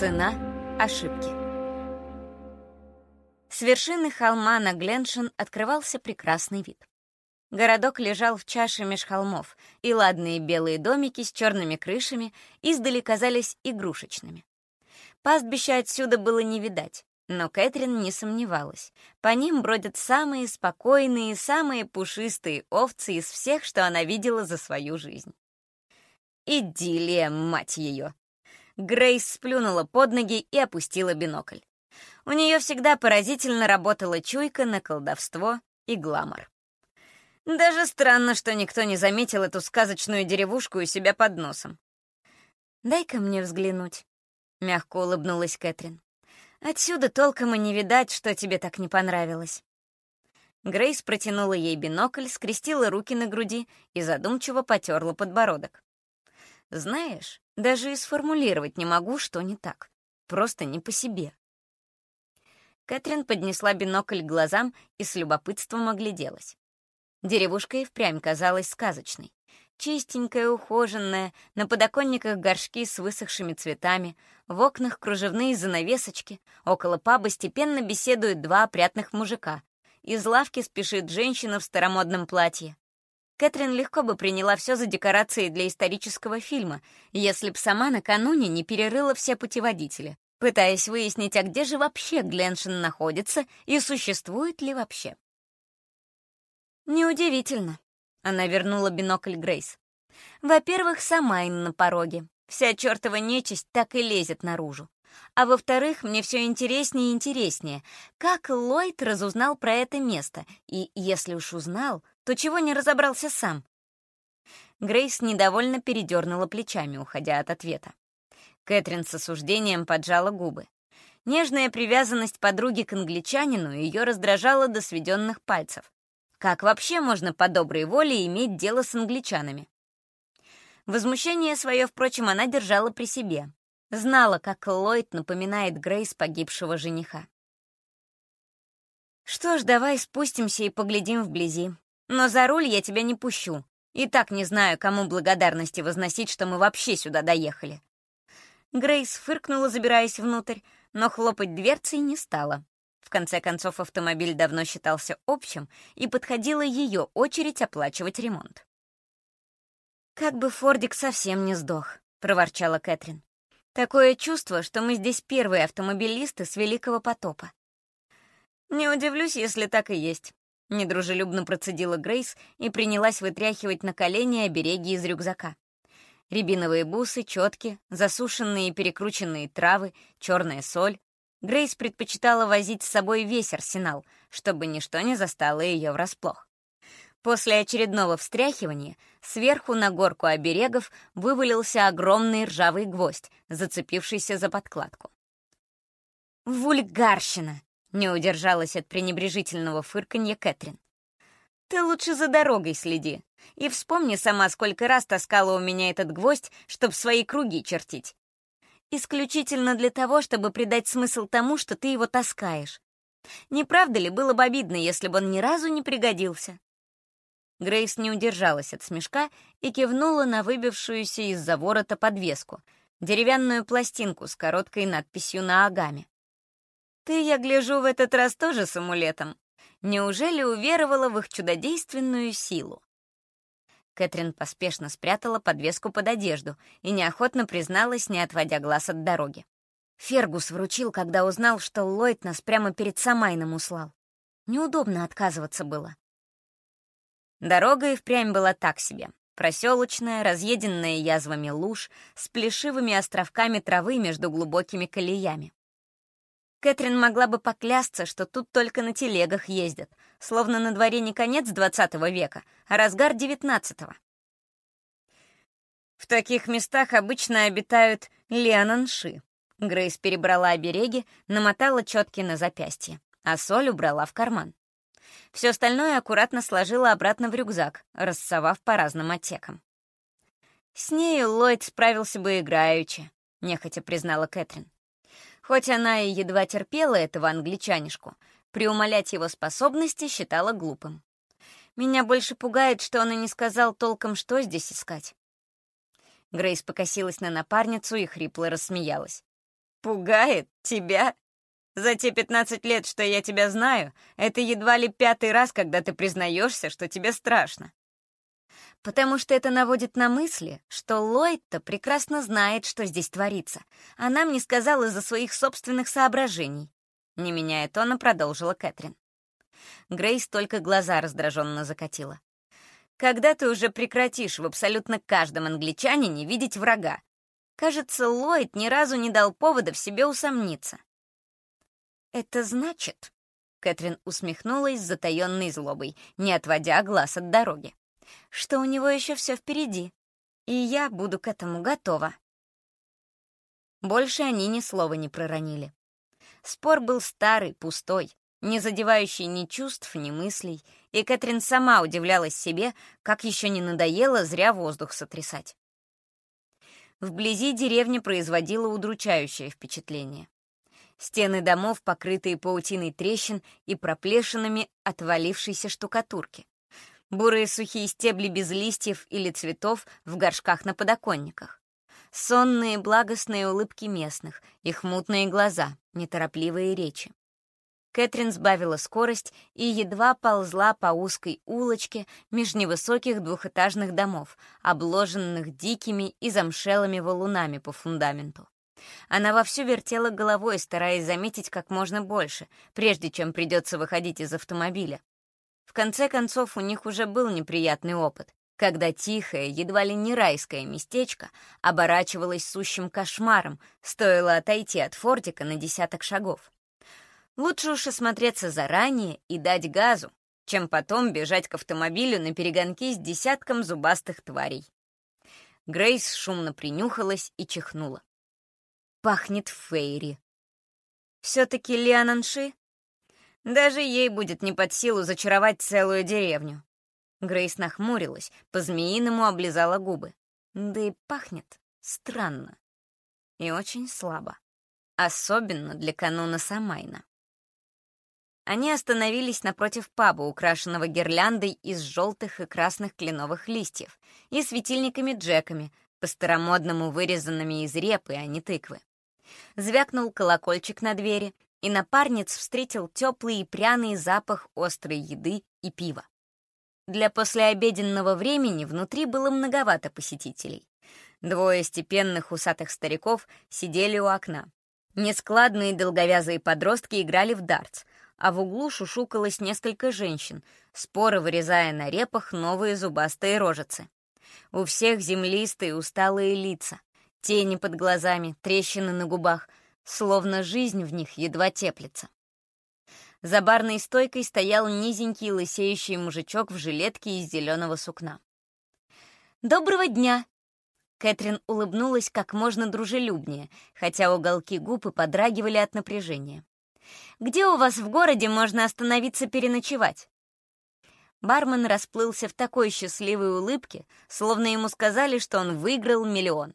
Цена ошибки. С вершины холма на Гленшин открывался прекрасный вид. Городок лежал в чаше меж холмов, и ладные белые домики с черными крышами издали казались игрушечными. Пастбища отсюда было не видать, но Кэтрин не сомневалась. По ним бродят самые спокойные, самые пушистые овцы из всех, что она видела за свою жизнь. Идиллия, мать ее! Грейс сплюнула под ноги и опустила бинокль. У нее всегда поразительно работала чуйка на колдовство и гламор. Даже странно, что никто не заметил эту сказочную деревушку у себя под носом. «Дай-ка мне взглянуть», — мягко улыбнулась Кэтрин. «Отсюда толком и не видать, что тебе так не понравилось». Грейс протянула ей бинокль, скрестила руки на груди и задумчиво потерла подбородок. «Знаешь, даже и сформулировать не могу, что не так. Просто не по себе». Кэтрин поднесла бинокль к глазам и с любопытством огляделась. Деревушка и впрямь казалась сказочной. Чистенькая, ухоженная, на подоконниках горшки с высохшими цветами, в окнах кружевные занавесочки, около паба степенно беседуют два опрятных мужика. Из лавки спешит женщина в старомодном платье. Кэтрин легко бы приняла все за декорации для исторического фильма, если б сама накануне не перерыла все путеводители, пытаясь выяснить, а где же вообще Гленшин находится и существует ли вообще. «Неудивительно», — она вернула бинокль Грейс. «Во-первых, сама им на пороге. Вся чертова нечисть так и лезет наружу. А во-вторых, мне все интереснее и интереснее, как Ллойд разузнал про это место, и если уж узнал, то чего не разобрался сам?» Грейс недовольно передернула плечами, уходя от ответа. Кэтрин с осуждением поджала губы. Нежная привязанность подруги к англичанину ее раздражала до сведенных пальцев. Как вообще можно по доброй воле иметь дело с англичанами? Возмущение свое, впрочем, она держала при себе. Знала, как Ллойд напоминает Грейс погибшего жениха. «Что ж, давай спустимся и поглядим вблизи. Но за руль я тебя не пущу. И так не знаю, кому благодарности возносить, что мы вообще сюда доехали». Грейс фыркнула, забираясь внутрь, но хлопать дверцей не стала. В конце концов, автомобиль давно считался общим, и подходила ее очередь оплачивать ремонт. «Как бы Фордик совсем не сдох», — проворчала Кэтрин. «Такое чувство, что мы здесь первые автомобилисты с Великого потопа». «Не удивлюсь, если так и есть», — недружелюбно процедила Грейс и принялась вытряхивать на колени обереги из рюкзака. Рябиновые бусы, четки, засушенные и перекрученные травы, черная соль, Грейс предпочитала возить с собой весь арсенал, чтобы ничто не застало ее врасплох. После очередного встряхивания сверху на горку оберегов вывалился огромный ржавый гвоздь, зацепившийся за подкладку. «Вульгарщина!» — не удержалась от пренебрежительного фырканья Кэтрин. «Ты лучше за дорогой следи. И вспомни сама, сколько раз таскала у меня этот гвоздь, чтоб свои круги чертить исключительно для того, чтобы придать смысл тому, что ты его таскаешь. Не правда ли, было бы обидно, если бы он ни разу не пригодился? Грейс не удержалась от смешка и кивнула на выбившуюся из-за ворота подвеску, деревянную пластинку с короткой надписью на агаме. «Ты, я гляжу, в этот раз тоже с амулетом. Неужели уверовала в их чудодейственную силу?» Кэтрин поспешно спрятала подвеску под одежду и неохотно призналась, не отводя глаз от дороги. Фергус вручил, когда узнал, что Ллойд нас прямо перед Самайном услал. Неудобно отказываться было. Дорога и впрямь была так себе. Проселочная, разъеденная язвами луж, с плешивыми островками травы между глубокими колеями. Кэтрин могла бы поклясться, что тут только на телегах ездят, словно на дворе не конец двадцатого века, а разгар девятнадцатого. В таких местах обычно обитают леонанши. Грейс перебрала обереги, намотала четки на запястье, а соль убрала в карман. Все остальное аккуратно сложила обратно в рюкзак, рассовав по разным отсекам. «С нею Ллойд справился бы играючи», — нехотя признала Кэтрин. Хоть она и едва терпела этого англичанишку, приумолять его способности считала глупым. Меня больше пугает, что он и не сказал толком, что здесь искать. Грейс покосилась на напарницу и хрипло рассмеялась. Пугает тебя? За те 15 лет, что я тебя знаю, это едва ли пятый раз, когда ты признаешься, что тебе страшно. Потому что это наводит на мысли, что Ллойд-то прекрасно знает, что здесь творится. Она мне сказала из-за своих собственных соображений. Не меняя тона, продолжила Кэтрин. Грейс только глаза раздраженно закатила. «Когда ты уже прекратишь в абсолютно каждом англичанине видеть врага? Кажется, Ллойд ни разу не дал повода в себе усомниться». «Это значит...» — Кэтрин усмехнулась с затаённой злобой, не отводя глаз от дороги, «что у него еще все впереди, и я буду к этому готова». Больше они ни слова не проронили. Спор был старый, пустой, не задевающий ни чувств, ни мыслей, и Кэтрин сама удивлялась себе, как еще не надоело зря воздух сотрясать. Вблизи деревня производила удручающее впечатление. Стены домов, покрытые паутиной трещин и проплешинами отвалившейся штукатурки. Бурые сухие стебли без листьев или цветов в горшках на подоконниках. Сонные благостные улыбки местных, их мутные глаза, неторопливые речи. Кэтрин сбавила скорость и едва ползла по узкой улочке меж невысоких двухэтажных домов, обложенных дикими и замшелыми валунами по фундаменту. Она вовсю вертела головой, стараясь заметить как можно больше, прежде чем придется выходить из автомобиля. В конце концов, у них уже был неприятный опыт, когда тихое, едва ли не райское местечко оборачивалось сущим кошмаром, стоило отойти от фортика на десяток шагов. Лучше уж осмотреться заранее и дать газу, чем потом бежать к автомобилю на перегонки с десятком зубастых тварей. Грейс шумно принюхалась и чихнула. Пахнет Фейри. Все-таки Лиананши? Даже ей будет не под силу зачаровать целую деревню. Грейс нахмурилась, по-змеиному облизала губы. Да и пахнет странно. И очень слабо. Особенно для кануна Самайна. Они остановились напротив паба, украшенного гирляндой из желтых и красных кленовых листьев, и светильниками-джеками, по-старомодному вырезанными из репы, а не тыквы. Звякнул колокольчик на двери, и напарниц встретил теплый и пряный запах острой еды и пива. Для послеобеденного времени внутри было многовато посетителей. Двое степенных усатых стариков сидели у окна. Нескладные долговязые подростки играли в дартс, а в углу шушукалось несколько женщин, споро вырезая на репах новые зубастые рожицы. У всех землистые усталые лица, тени под глазами, трещины на губах, словно жизнь в них едва теплится. За барной стойкой стоял низенький лысеющий мужичок в жилетке из зеленого сукна. «Доброго дня!» Кэтрин улыбнулась как можно дружелюбнее, хотя уголки губ и подрагивали от напряжения. Где у вас в городе можно остановиться переночевать?» Бармен расплылся в такой счастливой улыбке, словно ему сказали, что он выиграл миллион.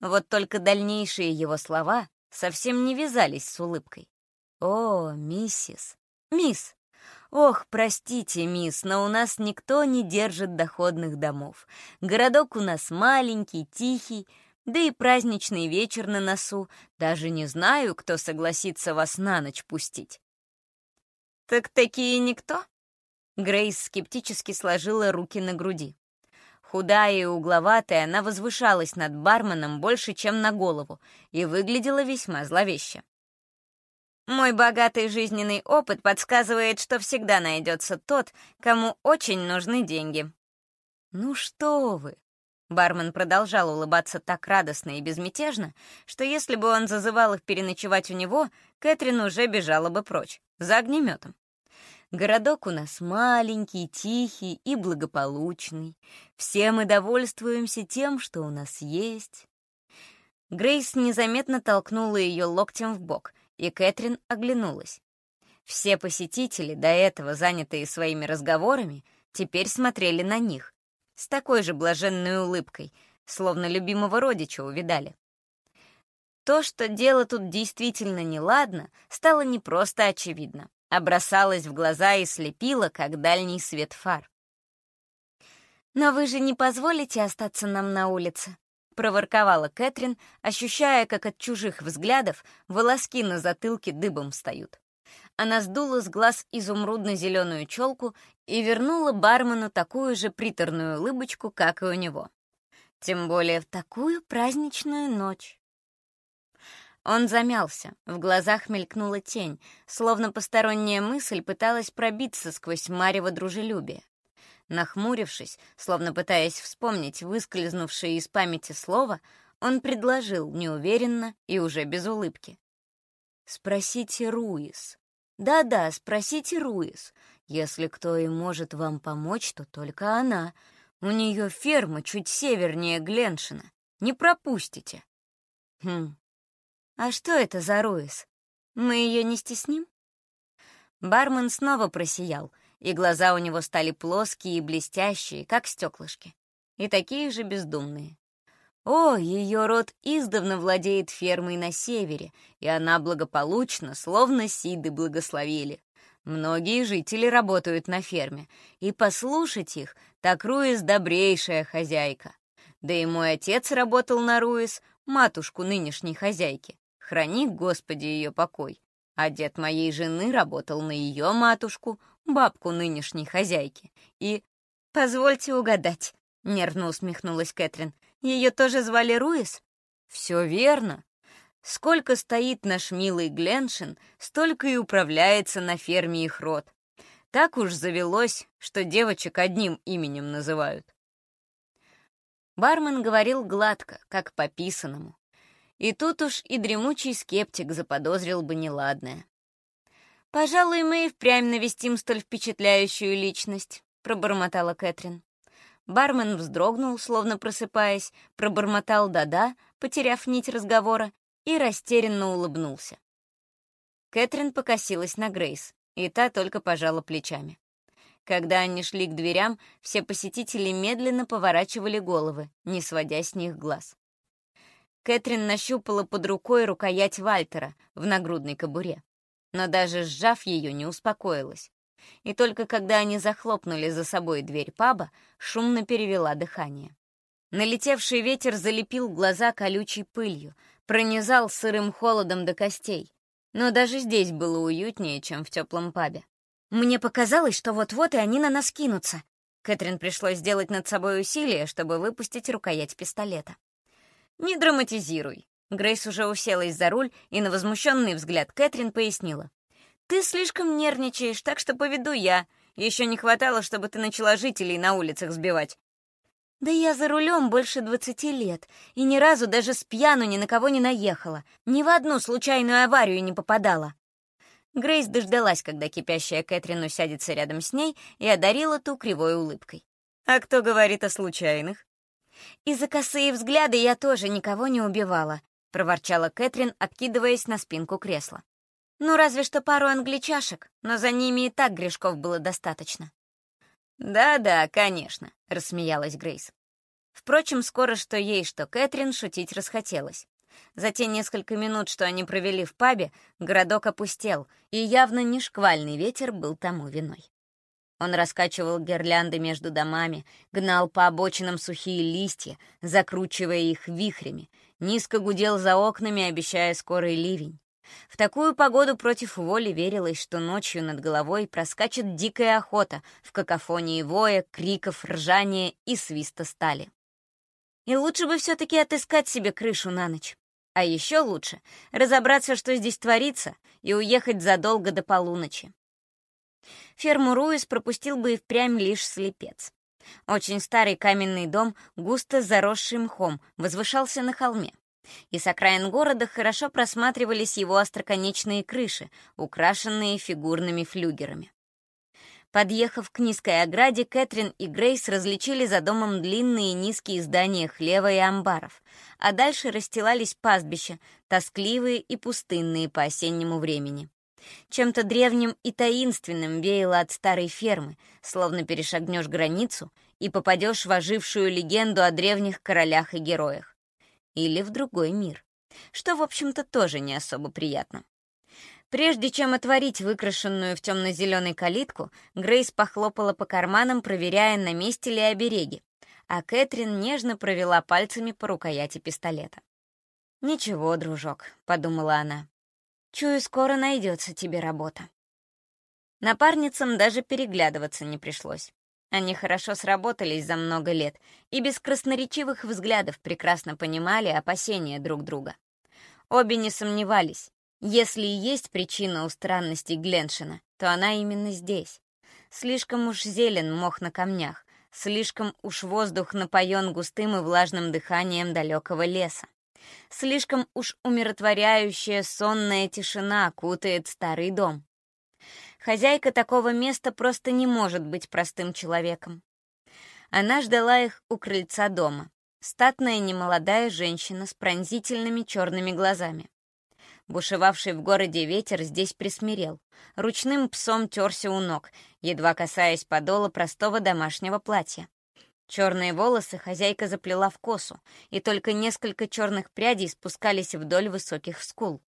Вот только дальнейшие его слова совсем не вязались с улыбкой. «О, миссис! Мисс! Ох, простите, мисс, но у нас никто не держит доходных домов. Городок у нас маленький, тихий, да и праздничный вечер на носу. Даже не знаю, кто согласится вас на ночь пустить». «Так такие никто?» Грейс скептически сложила руки на груди. Худая и угловатая, она возвышалась над барменом больше, чем на голову, и выглядела весьма зловеще. «Мой богатый жизненный опыт подсказывает, что всегда найдется тот, кому очень нужны деньги». «Ну что вы!» Бармен продолжал улыбаться так радостно и безмятежно, что если бы он зазывал их переночевать у него, Кэтрин уже бежала бы прочь, за огнеметом. Городок у нас маленький, тихий и благополучный. Все мы довольствуемся тем, что у нас есть. Грейс незаметно толкнула ее локтем в бок, и Кэтрин оглянулась. Все посетители, до этого занятые своими разговорами, теперь смотрели на них, с такой же блаженной улыбкой, словно любимого родича увидали. То, что дело тут действительно неладно, стало не просто очевидно, а бросалось в глаза и слепило, как дальний свет фар. «Но вы же не позволите остаться нам на улице?» — проворковала Кэтрин, ощущая, как от чужих взглядов волоски на затылке дыбом встают. Она сдула с глаз изумрудно-зеленую челку и вернула бармену такую же приторную улыбочку, как и у него. Тем более в такую праздничную ночь. Он замялся, в глазах мелькнула тень, словно посторонняя мысль пыталась пробиться сквозь марево дружелюбия. Нахмурившись, словно пытаясь вспомнить выскользнувшее из памяти слово, он предложил неуверенно и уже без улыбки. «Спросите Руис. Да-да, спросите Руис. Если кто и может вам помочь, то только она. У нее ферма чуть севернее Гленшина. Не пропустите». «Хм, «А что это за Руис? Мы ее не стесним?» Бармен снова просиял, и глаза у него стали плоские и блестящие, как стеклышки, и такие же бездумные. О, ее род издавна владеет фермой на севере, и она благополучна, словно сиды благословили. Многие жители работают на ферме, и послушать их, так Руис добрейшая хозяйка. Да и мой отец работал на Руис, матушку нынешней хозяйки. Храни, Господи, ее покой. А дед моей жены работал на ее матушку, бабку нынешней хозяйки. И... «Позвольте угадать», — нервно усмехнулась Кэтрин. «Ее тоже звали Руис?» «Все верно. Сколько стоит наш милый Гленшин, столько и управляется на ферме их род. Так уж завелось, что девочек одним именем называют». Бармен говорил гладко, как по писанному. И тут уж и дремучий скептик заподозрил бы неладное. «Пожалуй, мы и впрямь навестим столь впечатляющую личность», — пробормотала Кэтрин. Бармен вздрогнул, словно просыпаясь, пробормотал «да-да», потеряв нить разговора, и растерянно улыбнулся. Кэтрин покосилась на Грейс, и та только пожала плечами. Когда они шли к дверям, все посетители медленно поворачивали головы, не сводя с них глаз. Кэтрин нащупала под рукой рукоять Вальтера в нагрудной кобуре, но даже сжав ее, не успокоилась. И только когда они захлопнули за собой дверь паба, шумно перевела дыхание. Налетевший ветер залепил глаза колючей пылью, пронизал сырым холодом до костей. Но даже здесь было уютнее, чем в теплом пабе. Мне показалось, что вот-вот и они на нас кинутся. Кэтрин пришлось сделать над собой усилие, чтобы выпустить рукоять пистолета. «Не драматизируй». Грейс уже уселась за руль и на возмущенный взгляд Кэтрин пояснила. «Ты слишком нервничаешь, так что поведу я. Еще не хватало, чтобы ты начала жителей на улицах сбивать». «Да я за рулем больше двадцати лет, и ни разу даже с пьяну ни на кого не наехала, ни в одну случайную аварию не попадала». Грейс дождалась, когда кипящая Кэтрин усядется рядом с ней, и одарила ту кривой улыбкой. «А кто говорит о случайных?» «И за косые взгляды я тоже никого не убивала», — проворчала Кэтрин, откидываясь на спинку кресла. «Ну, разве что пару англичашек, но за ними и так грешков было достаточно». «Да-да, конечно», — рассмеялась Грейс. Впрочем, скоро что ей, что Кэтрин шутить расхотелось. За те несколько минут, что они провели в пабе, городок опустел, и явно не шквальный ветер был тому виной. Он раскачивал гирлянды между домами, гнал по обочинам сухие листья, закручивая их вихрями, низко гудел за окнами, обещая скорый ливень. В такую погоду против воли верилось, что ночью над головой проскачет дикая охота в какофонии воя, криков, ржания и свиста стали. И лучше бы все-таки отыскать себе крышу на ночь. А еще лучше разобраться, что здесь творится, и уехать задолго до полуночи. Ферму Руис пропустил бы и впрямь лишь слепец. Очень старый каменный дом, густо заросший мхом, возвышался на холме. И с окраин города хорошо просматривались его остроконечные крыши, украшенные фигурными флюгерами. Подъехав к низкой ограде, Кэтрин и Грейс различили за домом длинные низкие здания хлева и амбаров, а дальше расстилались пастбища, тоскливые и пустынные по осеннему времени. Чем-то древним и таинственным веяло от старой фермы, словно перешагнешь границу и попадешь в ожившую легенду о древних королях и героях. Или в другой мир, что, в общем-то, тоже не особо приятно. Прежде чем отворить выкрашенную в темно-зеленый калитку, Грейс похлопала по карманам, проверяя, на месте ли обереги. а Кэтрин нежно провела пальцами по рукояти пистолета. «Ничего, дружок», — подумала она. «Чую, скоро найдется тебе работа». Напарницам даже переглядываться не пришлось. Они хорошо сработались за много лет и без красноречивых взглядов прекрасно понимали опасения друг друга. Обе не сомневались. Если и есть причина у странностей Гленшина, то она именно здесь. Слишком уж зелен мох на камнях, слишком уж воздух напоен густым и влажным дыханием далекого леса. Слишком уж умиротворяющая сонная тишина кутает старый дом. Хозяйка такого места просто не может быть простым человеком. Она ждала их у крыльца дома. Статная немолодая женщина с пронзительными черными глазами. Бушевавший в городе ветер здесь присмирел. Ручным псом терся у ног, едва касаясь подола простого домашнего платья. Черные волосы хозяйка заплела в косу, и только несколько черных прядей спускались вдоль высоких скул.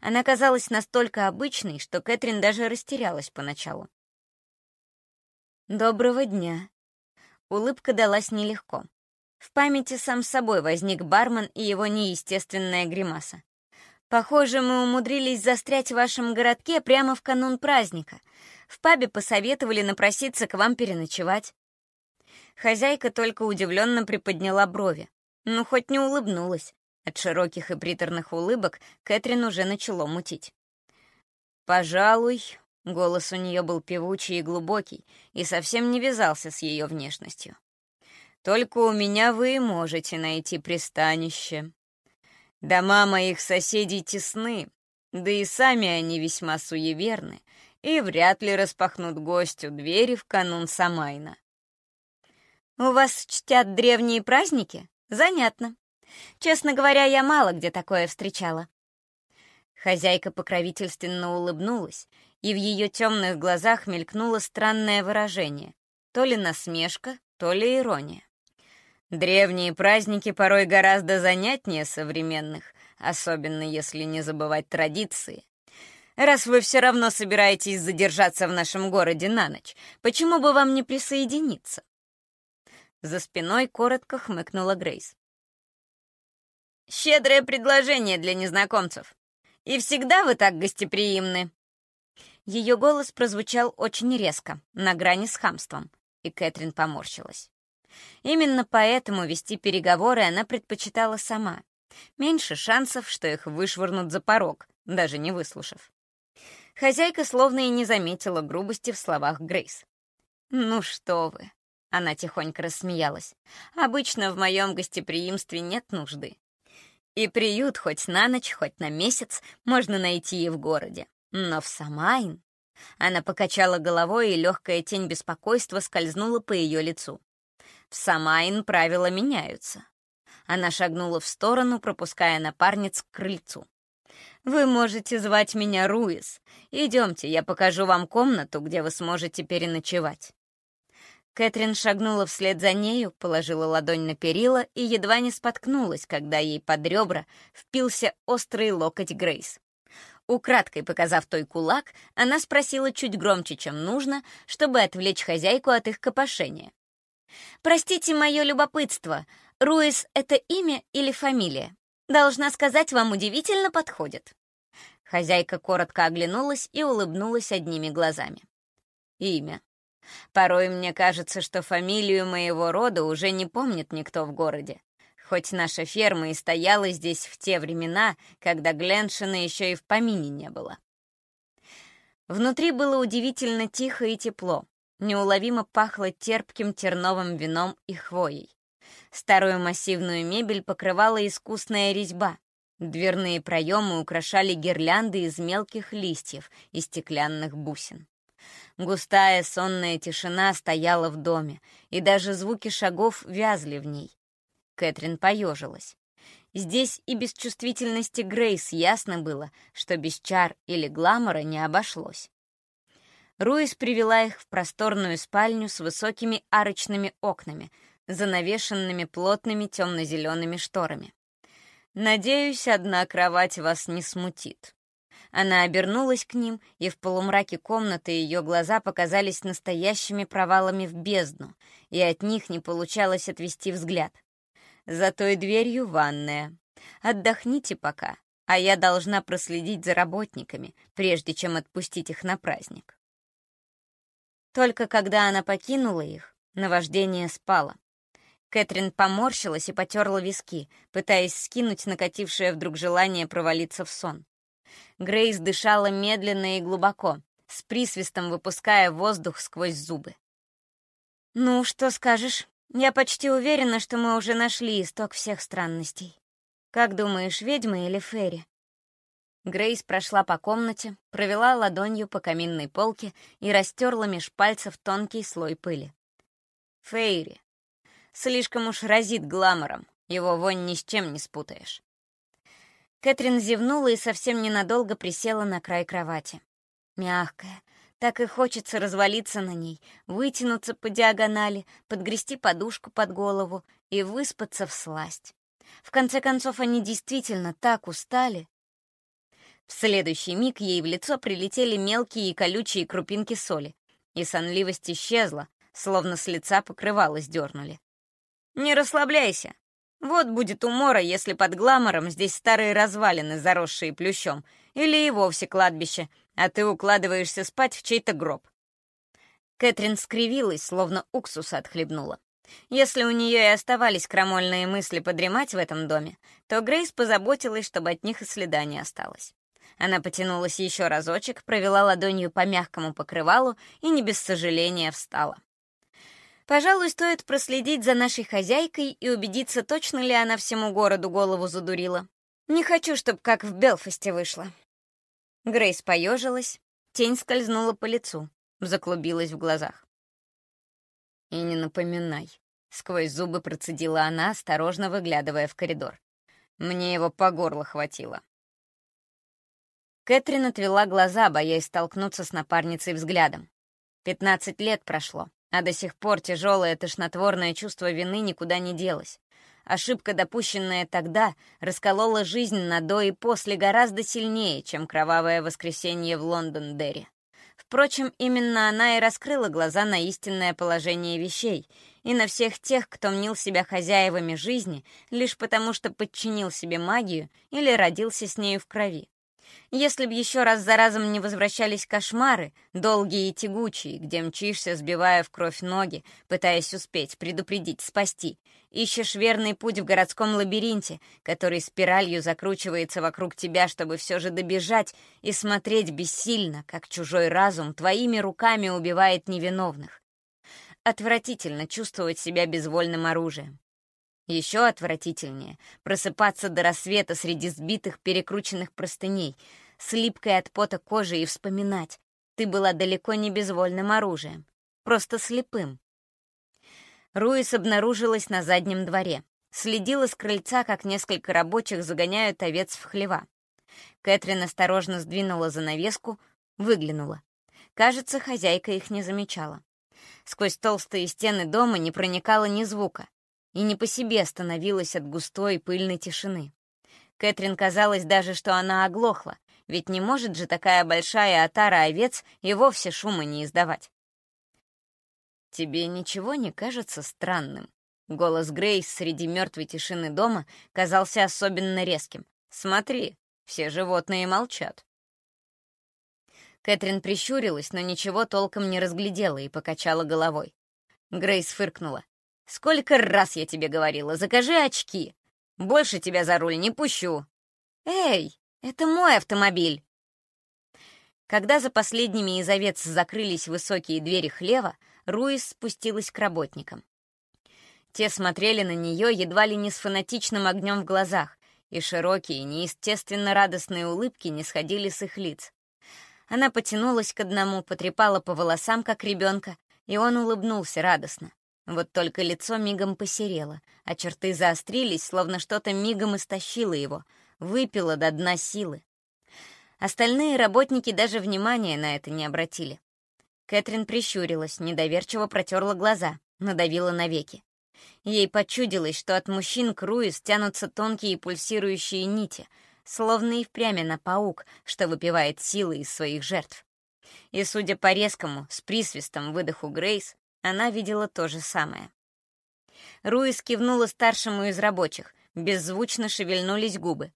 Она казалась настолько обычной, что Кэтрин даже растерялась поначалу. «Доброго дня». Улыбка далась нелегко. В памяти сам собой возник бармен и его неестественная гримаса. «Похоже, мы умудрились застрять в вашем городке прямо в канун праздника. В пабе посоветовали напроситься к вам переночевать». Хозяйка только удивленно приподняла брови. Ну, хоть не улыбнулась. От широких и приторных улыбок Кэтрин уже начало мутить. «Пожалуй», — голос у нее был певучий и глубокий, и совсем не вязался с ее внешностью. «Только у меня вы можете найти пристанище. Дома моих соседей тесны, да и сами они весьма суеверны, и вряд ли распахнут гостю двери в канун Самайна». «У вас чтят древние праздники? Занятно», Честно говоря, я мало где такое встречала. Хозяйка покровительственно улыбнулась, и в ее темных глазах мелькнуло странное выражение, то ли насмешка, то ли ирония. Древние праздники порой гораздо занятнее современных, особенно если не забывать традиции. Раз вы все равно собираетесь задержаться в нашем городе на ночь, почему бы вам не присоединиться? За спиной коротко хмыкнула Грейс. Щедрое предложение для незнакомцев. И всегда вы так гостеприимны. Ее голос прозвучал очень резко, на грани с хамством, и Кэтрин поморщилась. Именно поэтому вести переговоры она предпочитала сама. Меньше шансов, что их вышвырнут за порог, даже не выслушав. Хозяйка словно и не заметила грубости в словах Грейс. «Ну что вы!» — она тихонько рассмеялась. «Обычно в моем гостеприимстве нет нужды. И приют хоть на ночь, хоть на месяц можно найти и в городе. Но в Самайн... Она покачала головой, и легкая тень беспокойства скользнула по ее лицу. В Самайн правила меняются. Она шагнула в сторону, пропуская напарниц к крыльцу. «Вы можете звать меня Руис. Идемте, я покажу вам комнату, где вы сможете переночевать». Кэтрин шагнула вслед за нею, положила ладонь на перила и едва не споткнулась, когда ей под ребра впился острый локоть Грейс. Украдкой показав той кулак, она спросила чуть громче, чем нужно, чтобы отвлечь хозяйку от их копошения. «Простите мое любопытство, Руис — это имя или фамилия? Должна сказать, вам удивительно подходит». Хозяйка коротко оглянулась и улыбнулась одними глазами. «Имя. Порой мне кажется, что фамилию моего рода уже не помнит никто в городе. Хоть наша ферма и стояла здесь в те времена, когда Гленшина еще и в помине не было. Внутри было удивительно тихо и тепло. Неуловимо пахло терпким терновым вином и хвоей. Старую массивную мебель покрывала искусная резьба. Дверные проемы украшали гирлянды из мелких листьев и стеклянных бусин. Густая сонная тишина стояла в доме, и даже звуки шагов вязли в ней. Кэтрин поежилась. Здесь и без чувствительности Грейс ясно было, что без чар или гламора не обошлось. Руис привела их в просторную спальню с высокими арочными окнами, занавешенными плотными темно-зелеными шторами. «Надеюсь, одна кровать вас не смутит». Она обернулась к ним, и в полумраке комнаты ее глаза показались настоящими провалами в бездну, и от них не получалось отвести взгляд. За той дверью ванная. Отдохните пока, а я должна проследить за работниками, прежде чем отпустить их на праздник. Только когда она покинула их, наваждение спало. Кэтрин поморщилась и потерла виски, пытаясь скинуть накатившее вдруг желание провалиться в сон. Грейс дышала медленно и глубоко, с присвистом выпуская воздух сквозь зубы. «Ну, что скажешь? Я почти уверена, что мы уже нашли исток всех странностей. Как думаешь, ведьма или Ферри?» Грейс прошла по комнате, провела ладонью по каминной полке и растерла меж пальцев тонкий слой пыли. Фейри. Слишком уж разит гламором, его вонь ни с чем не спутаешь. Кэтрин зевнула и совсем ненадолго присела на край кровати. Мягкая, так и хочется развалиться на ней, вытянуться по диагонали, подгрести подушку под голову и выспаться в сласть. В конце концов, они действительно так устали. В следующий миг ей в лицо прилетели мелкие и колючие крупинки соли, и сонливость исчезла, словно с лица покрывало сдернули. «Не расслабляйся. Вот будет умора, если под гламором здесь старые развалины, заросшие плющом, или и вовсе кладбище, а ты укладываешься спать в чей-то гроб». Кэтрин скривилась, словно уксус отхлебнула. Если у нее и оставались крамольные мысли подремать в этом доме, то Грейс позаботилась, чтобы от них и следа не осталось. Она потянулась еще разочек, провела ладонью по мягкому покрывалу и не без сожаления встала. Пожалуй, стоит проследить за нашей хозяйкой и убедиться, точно ли она всему городу голову задурила. Не хочу, чтобы как в Белфасте вышло. Грейс поежилась, тень скользнула по лицу, заклубилась в глазах. «И не напоминай», — сквозь зубы процедила она, осторожно выглядывая в коридор. «Мне его по горло хватило». Кэтрин отвела глаза, боясь столкнуться с напарницей взглядом. Пятнадцать лет прошло, а до сих пор тяжелое тошнотворное чувство вины никуда не делось. Ошибка, допущенная тогда, расколола жизнь на до и после гораздо сильнее, чем кровавое воскресенье в Лондон-Дерри. Впрочем, именно она и раскрыла глаза на истинное положение вещей и на всех тех, кто мнил себя хозяевами жизни лишь потому, что подчинил себе магию или родился с нею в крови. Если б еще раз за разом не возвращались кошмары, долгие и тягучие, где мчишься, сбивая в кровь ноги, пытаясь успеть, предупредить, спасти, ищешь верный путь в городском лабиринте, который спиралью закручивается вокруг тебя, чтобы все же добежать и смотреть бессильно, как чужой разум твоими руками убивает невиновных. Отвратительно чувствовать себя безвольным оружием. Еще отвратительнее — просыпаться до рассвета среди сбитых, перекрученных простыней, с от пота кожи и вспоминать. Ты была далеко не безвольным оружием, просто слепым. Руис обнаружилась на заднем дворе. Следила с крыльца, как несколько рабочих загоняют овец в хлева. Кэтрин осторожно сдвинула занавеску, выглянула. Кажется, хозяйка их не замечала. Сквозь толстые стены дома не проникало ни звука и не по себе становилась от густой пыльной тишины. Кэтрин казалось даже, что она оглохла, ведь не может же такая большая отара овец и вовсе шума не издавать. «Тебе ничего не кажется странным?» Голос Грейс среди мертвой тишины дома казался особенно резким. «Смотри, все животные молчат». Кэтрин прищурилась, но ничего толком не разглядела и покачала головой. Грейс фыркнула. Сколько раз я тебе говорила, закажи очки. Больше тебя за руль не пущу. Эй, это мой автомобиль. Когда за последними из овец закрылись высокие двери хлева, Руис спустилась к работникам. Те смотрели на нее едва ли не с фанатичным огнем в глазах, и широкие, неестественно радостные улыбки не сходили с их лиц. Она потянулась к одному, потрепала по волосам, как ребенка, и он улыбнулся радостно. Вот только лицо мигом посерело, а черты заострились, словно что-то мигом истощило его, выпило до дна силы. Остальные работники даже внимания на это не обратили. Кэтрин прищурилась, недоверчиво протерла глаза, надавила на веки. Ей почудилось, что от мужчин к Руис тянутся тонкие пульсирующие нити, словно и впрямь на паук, что выпивает силы из своих жертв. И, судя по резкому, с присвистом выдоху Грейс, она видела то же самое. Руис кивнула старшему из рабочих, беззвучно шевельнулись губы.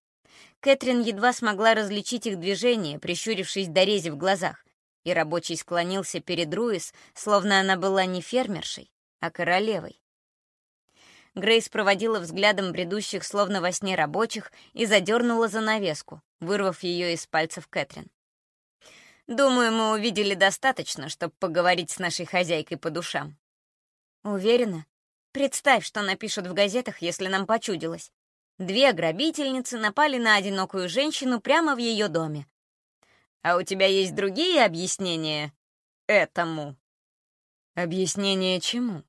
Кэтрин едва смогла различить их движение, прищурившись до рези в глазах, и рабочий склонился перед Руис, словно она была не фермершей, а королевой. Грейс проводила взглядом бредущих, словно во сне рабочих, и задернула занавеску, вырвав ее из пальцев Кэтрин. «Думаю, мы увидели достаточно, чтобы поговорить с нашей хозяйкой по душам». «Уверена? Представь, что напишут в газетах, если нам почудилось. Две грабительницы напали на одинокую женщину прямо в ее доме. А у тебя есть другие объяснения этому?» «Объяснение чему?»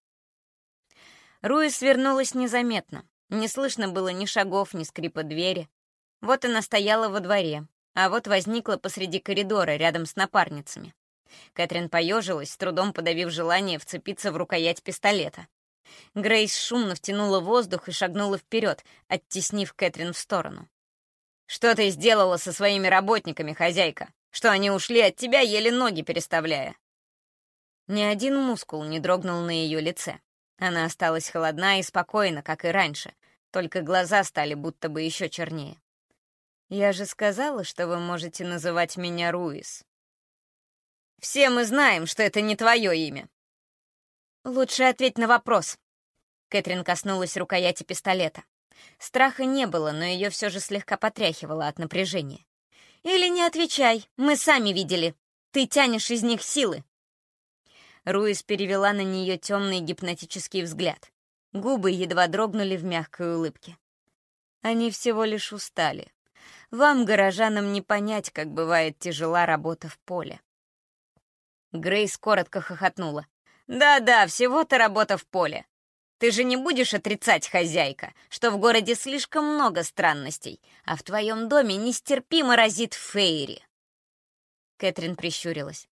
Руис вернулась незаметно. Не слышно было ни шагов, ни скрипа двери. Вот она стояла во дворе, а вот возникла посреди коридора рядом с напарницами. Кэтрин поежилась, с трудом подавив желание вцепиться в рукоять пистолета. Грейс шумно втянула воздух и шагнула вперед, оттеснив Кэтрин в сторону. «Что ты сделала со своими работниками, хозяйка? Что они ушли от тебя, еле ноги переставляя?» Ни один мускул не дрогнул на ее лице. Она осталась холодна и спокойна, как и раньше, только глаза стали будто бы еще чернее. «Я же сказала, что вы можете называть меня Руис». «Все мы знаем, что это не твое имя». «Лучше ответь на вопрос». Кэтрин коснулась рукояти пистолета. Страха не было, но ее все же слегка потряхивало от напряжения. «Или не отвечай, мы сами видели. Ты тянешь из них силы». Руис перевела на нее темный гипнотический взгляд. Губы едва дрогнули в мягкой улыбке. Они всего лишь устали. Вам, горожанам, не понять, как бывает тяжела работа в поле. Грейс коротко хохотнула. «Да-да, всего-то работа в поле. Ты же не будешь отрицать, хозяйка, что в городе слишком много странностей, а в твоем доме нестерпимо разит Фейри». Кэтрин прищурилась.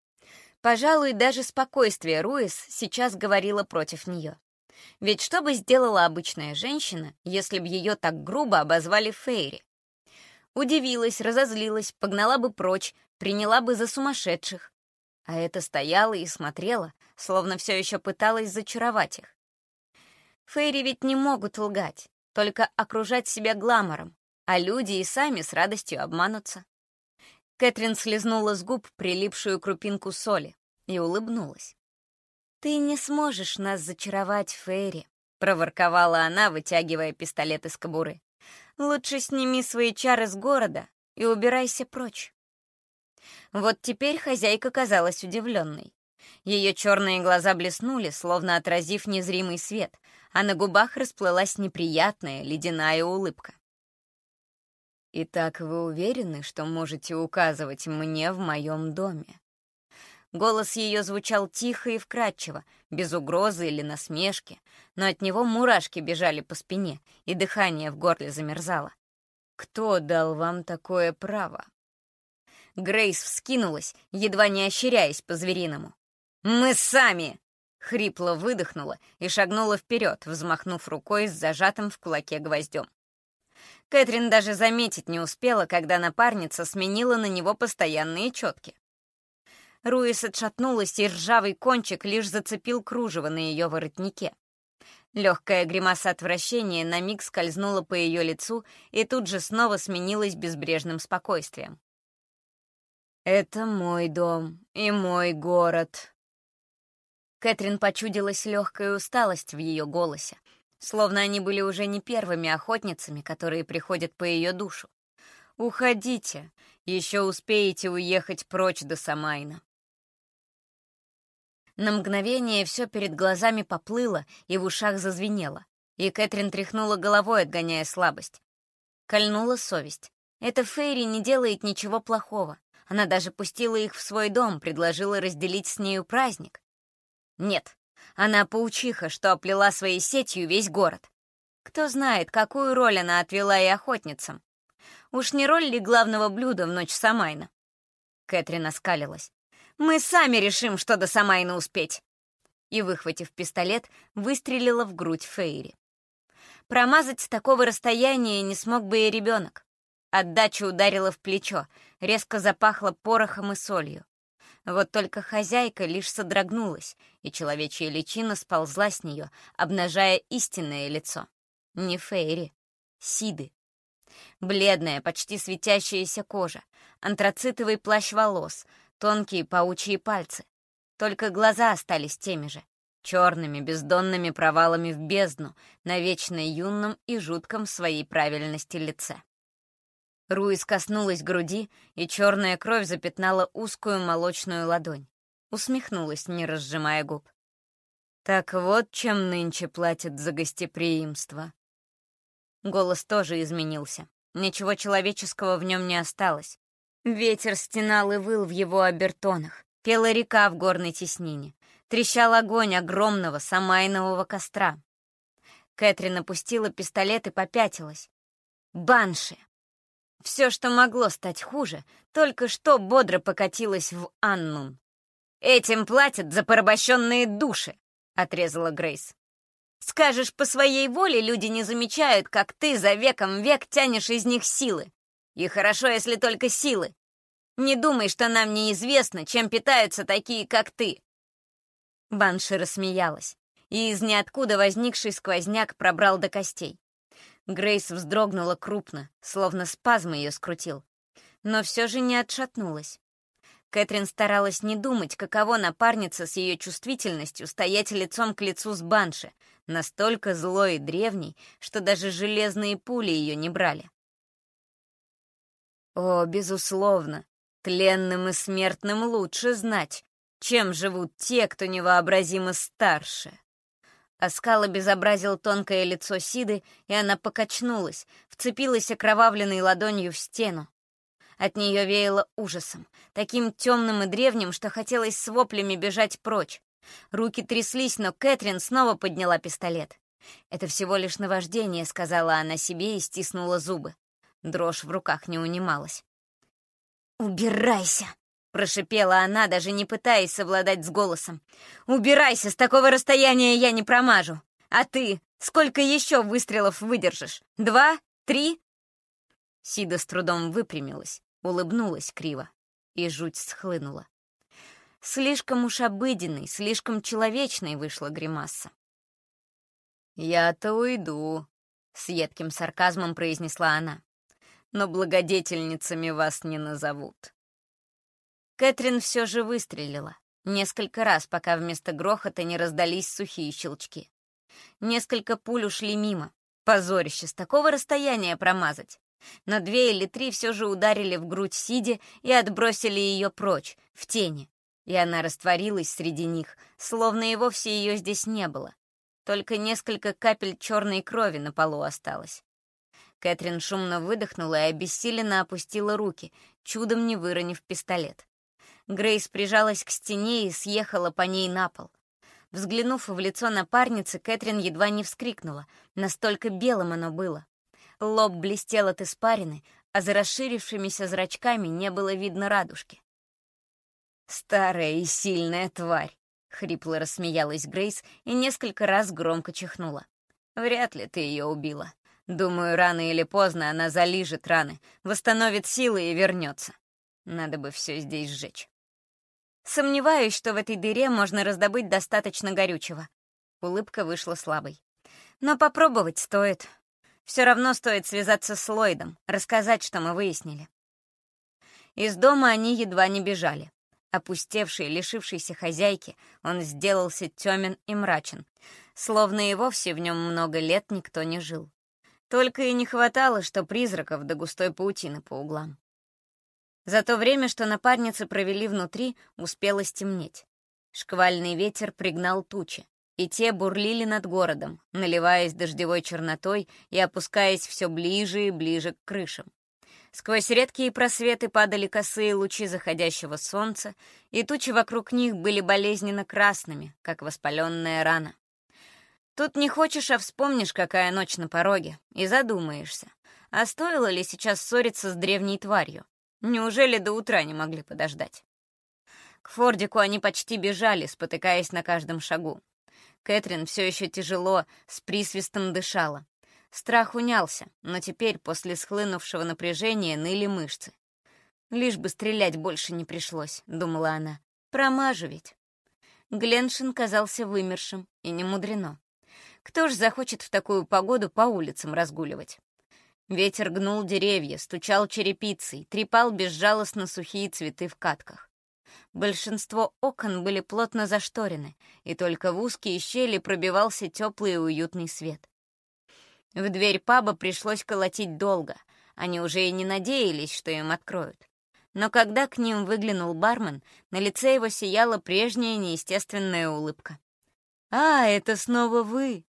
Пожалуй, даже спокойствие Руис сейчас говорило против нее. Ведь что бы сделала обычная женщина, если бы ее так грубо обозвали Фейри? Удивилась, разозлилась, погнала бы прочь, приняла бы за сумасшедших. А это стояла и смотрела, словно все еще пыталась зачаровать их. Фейри ведь не могут лгать, только окружать себя гламором, а люди и сами с радостью обманутся. Кэтрин слезнула с губ прилипшую крупинку соли и улыбнулась. «Ты не сможешь нас зачаровать, Ферри», — проворковала она, вытягивая пистолет из кобуры. «Лучше сними свои чары с города и убирайся прочь». Вот теперь хозяйка казалась удивленной. Ее черные глаза блеснули, словно отразив незримый свет, а на губах расплылась неприятная ледяная улыбка. «Итак, вы уверены, что можете указывать мне в моем доме?» Голос ее звучал тихо и вкрадчиво, без угрозы или насмешки, но от него мурашки бежали по спине, и дыхание в горле замерзало. «Кто дал вам такое право?» Грейс вскинулась, едва не ощеряясь по-звериному. «Мы сами!» — хрипло выдохнула и шагнула вперед, взмахнув рукой с зажатым в кулаке гвоздем. Кэтрин даже заметить не успела, когда напарница сменила на него постоянные четки. Руис отшатнулась, и ржавый кончик лишь зацепил кружево на ее воротнике. Легкая гримаса отвращения на миг скользнула по ее лицу и тут же снова сменилась безбрежным спокойствием. «Это мой дом и мой город». Кэтрин почудилась легкая усталость в ее голосе, Словно они были уже не первыми охотницами, которые приходят по ее душу. «Уходите, еще успеете уехать прочь до Самайна». На мгновение все перед глазами поплыло и в ушах зазвенело, и Кэтрин тряхнула головой, отгоняя слабость. Кольнула совесть. Эта Фейри не делает ничего плохого. Она даже пустила их в свой дом, предложила разделить с нею праздник. Нет, она паучиха, что оплела своей сетью весь город. Кто знает, какую роль она отвела и охотницам. Уж не роль ли главного блюда в ночь Самайна? Кэтрин оскалилась. «Мы сами решим, что до Самайна успеть!» И, выхватив пистолет, выстрелила в грудь Фейри. Промазать с такого расстояния не смог бы и ребенок. Отдача ударила в плечо, резко запахло порохом и солью. Вот только хозяйка лишь содрогнулась, и человечья личина сползла с нее, обнажая истинное лицо. Не Фейри, Сиды. Бледная, почти светящаяся кожа, антрацитовый плащ волос, тонкие паучьи пальцы. Только глаза остались теми же, черными бездонными провалами в бездну, навечно юном и жутком своей правильности лице. Руис коснулась груди, и черная кровь запятнала узкую молочную ладонь. Усмехнулась, не разжимая губ. «Так вот, чем нынче платят за гостеприимство». Голос тоже изменился. Ничего человеческого в нем не осталось. Ветер стенал и выл в его обертонах. Пела река в горной теснине. Трещал огонь огромного самайнового костра. Кэтрин опустила пистолет и попятилась. Банши! Все, что могло стать хуже, только что бодро покатилось в Аннун. «Этим платят за порабощенные души», — отрезала Грейс. «Скажешь, по своей воле люди не замечают, как ты за веком век тянешь из них силы. И хорошо, если только силы. Не думай, что нам неизвестно, чем питаются такие, как ты». Банши рассмеялась, и из ниоткуда возникший сквозняк пробрал до костей. Грейс вздрогнула крупно, словно спазм ее скрутил. Но все же не отшатнулась. Кэтрин старалась не думать, каково напарница с ее чувствительностью стоять лицом к лицу с Банши, настолько злой и древней, что даже железные пули ее не брали. О, безусловно, тленным и смертным лучше знать, чем живут те, кто невообразимо старше. Оскал обезобразил тонкое лицо Сиды, и она покачнулась, вцепилась окровавленной ладонью в стену. От нее веяло ужасом, таким темным и древним, что хотелось с воплями бежать прочь. Руки тряслись, но Кэтрин снова подняла пистолет. «Это всего лишь наваждение», — сказала она себе и стиснула зубы. Дрожь в руках не унималась. «Убирайся!» Прошипела она, даже не пытаясь совладать с голосом. «Убирайся, с такого расстояния я не промажу! А ты, сколько еще выстрелов выдержишь? Два? Три?» Сида с трудом выпрямилась, улыбнулась криво, и жуть схлынула. Слишком уж обыденной, слишком человечной вышла гримаса. «Я-то уйду», — с едким сарказмом произнесла она. «Но благодетельницами вас не назовут». Кэтрин все же выстрелила. Несколько раз, пока вместо грохота не раздались сухие щелчки. Несколько пуль ушли мимо. Позорище, с такого расстояния промазать. Но две или три все же ударили в грудь Сиди и отбросили ее прочь, в тени. И она растворилась среди них, словно и вовсе ее здесь не было. Только несколько капель черной крови на полу осталось. Кэтрин шумно выдохнула и обессиленно опустила руки, чудом не выронив пистолет. Грейс прижалась к стене и съехала по ней на пол. Взглянув в лицо напарницы, Кэтрин едва не вскрикнула. Настолько белым оно было. Лоб блестел от испарины, а за расширившимися зрачками не было видно радужки. «Старая и сильная тварь!» — хрипло рассмеялась Грейс и несколько раз громко чихнула. «Вряд ли ты ее убила. Думаю, рано или поздно она залижет раны, восстановит силы и вернется. Надо бы все здесь сжечь». Сомневаюсь, что в этой дыре можно раздобыть достаточно горючего. Улыбка вышла слабой. Но попробовать стоит. Все равно стоит связаться с Ллойдом, рассказать, что мы выяснили. Из дома они едва не бежали. Опустевший, лишившийся хозяйки, он сделался темен и мрачен, словно и вовсе в нем много лет никто не жил. Только и не хватало, что призраков до густой паутины по углам. За то время, что напарницы провели внутри, успело стемнеть. Шквальный ветер пригнал тучи, и те бурлили над городом, наливаясь дождевой чернотой и опускаясь все ближе и ближе к крышам. Сквозь редкие просветы падали косые лучи заходящего солнца, и тучи вокруг них были болезненно красными, как воспаленная рана. Тут не хочешь, а вспомнишь, какая ночь на пороге, и задумаешься, а стоило ли сейчас ссориться с древней тварью? Неужели до утра не могли подождать? К Фордику они почти бежали, спотыкаясь на каждом шагу. Кэтрин все еще тяжело, с присвистом дышала. Страх унялся, но теперь, после схлынувшего напряжения, ныли мышцы. «Лишь бы стрелять больше не пришлось», — думала она. «Промажу ведь». Гленшин казался вымершим, и не мудрено. Кто ж захочет в такую погоду по улицам разгуливать? Ветер гнул деревья, стучал черепицей, трепал безжалостно сухие цветы в катках. Большинство окон были плотно зашторены, и только в узкие щели пробивался теплый и уютный свет. В дверь паба пришлось колотить долго. Они уже и не надеялись, что им откроют. Но когда к ним выглянул бармен, на лице его сияла прежняя неестественная улыбка. «А, это снова вы!»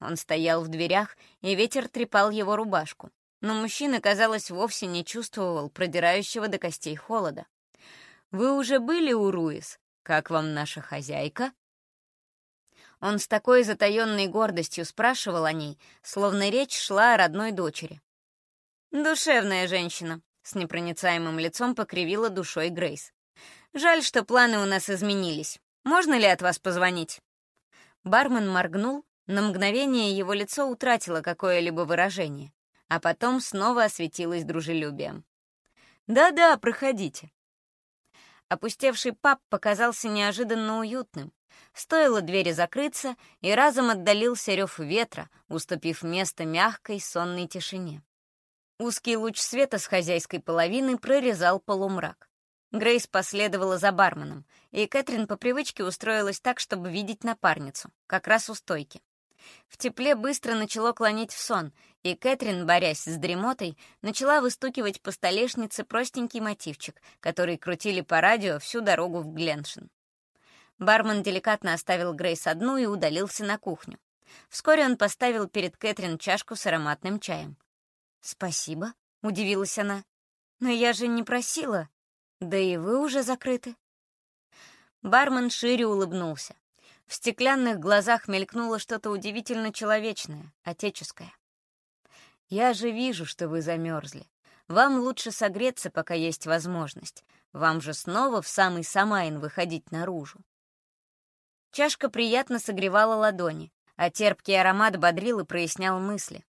Он стоял в дверях, и ветер трепал его рубашку. Но мужчина, казалось, вовсе не чувствовал продирающего до костей холода. «Вы уже были у Руис? Как вам наша хозяйка?» Он с такой затаённой гордостью спрашивал о ней, словно речь шла о родной дочери. «Душевная женщина», — с непроницаемым лицом покривила душой Грейс. «Жаль, что планы у нас изменились. Можно ли от вас позвонить?» Бармен моргнул, на мгновение его лицо утратило какое-либо выражение, а потом снова осветилось дружелюбием. «Да-да, проходите». Опустевший паб показался неожиданно уютным. Стоило двери закрыться, и разом отдалился рев ветра, уступив место мягкой сонной тишине. Узкий луч света с хозяйской половины прорезал полумрак. Грейс последовала за барменом, и Кэтрин по привычке устроилась так, чтобы видеть напарницу, как раз у стойки. В тепле быстро начало клонить в сон, и Кэтрин, борясь с дремотой, начала выстукивать по столешнице простенький мотивчик, который крутили по радио всю дорогу в Гленшин. Бармен деликатно оставил Грейс одну и удалился на кухню. Вскоре он поставил перед Кэтрин чашку с ароматным чаем. «Спасибо», — удивилась она. «Но я же не просила. Да и вы уже закрыты». Бармен шире улыбнулся. В стеклянных глазах мелькнуло что-то удивительно человечное, отеческое. «Я же вижу, что вы замерзли. Вам лучше согреться, пока есть возможность. Вам же снова в самый Самайн выходить наружу». Чашка приятно согревала ладони, а терпкий аромат бодрил и прояснял мысли.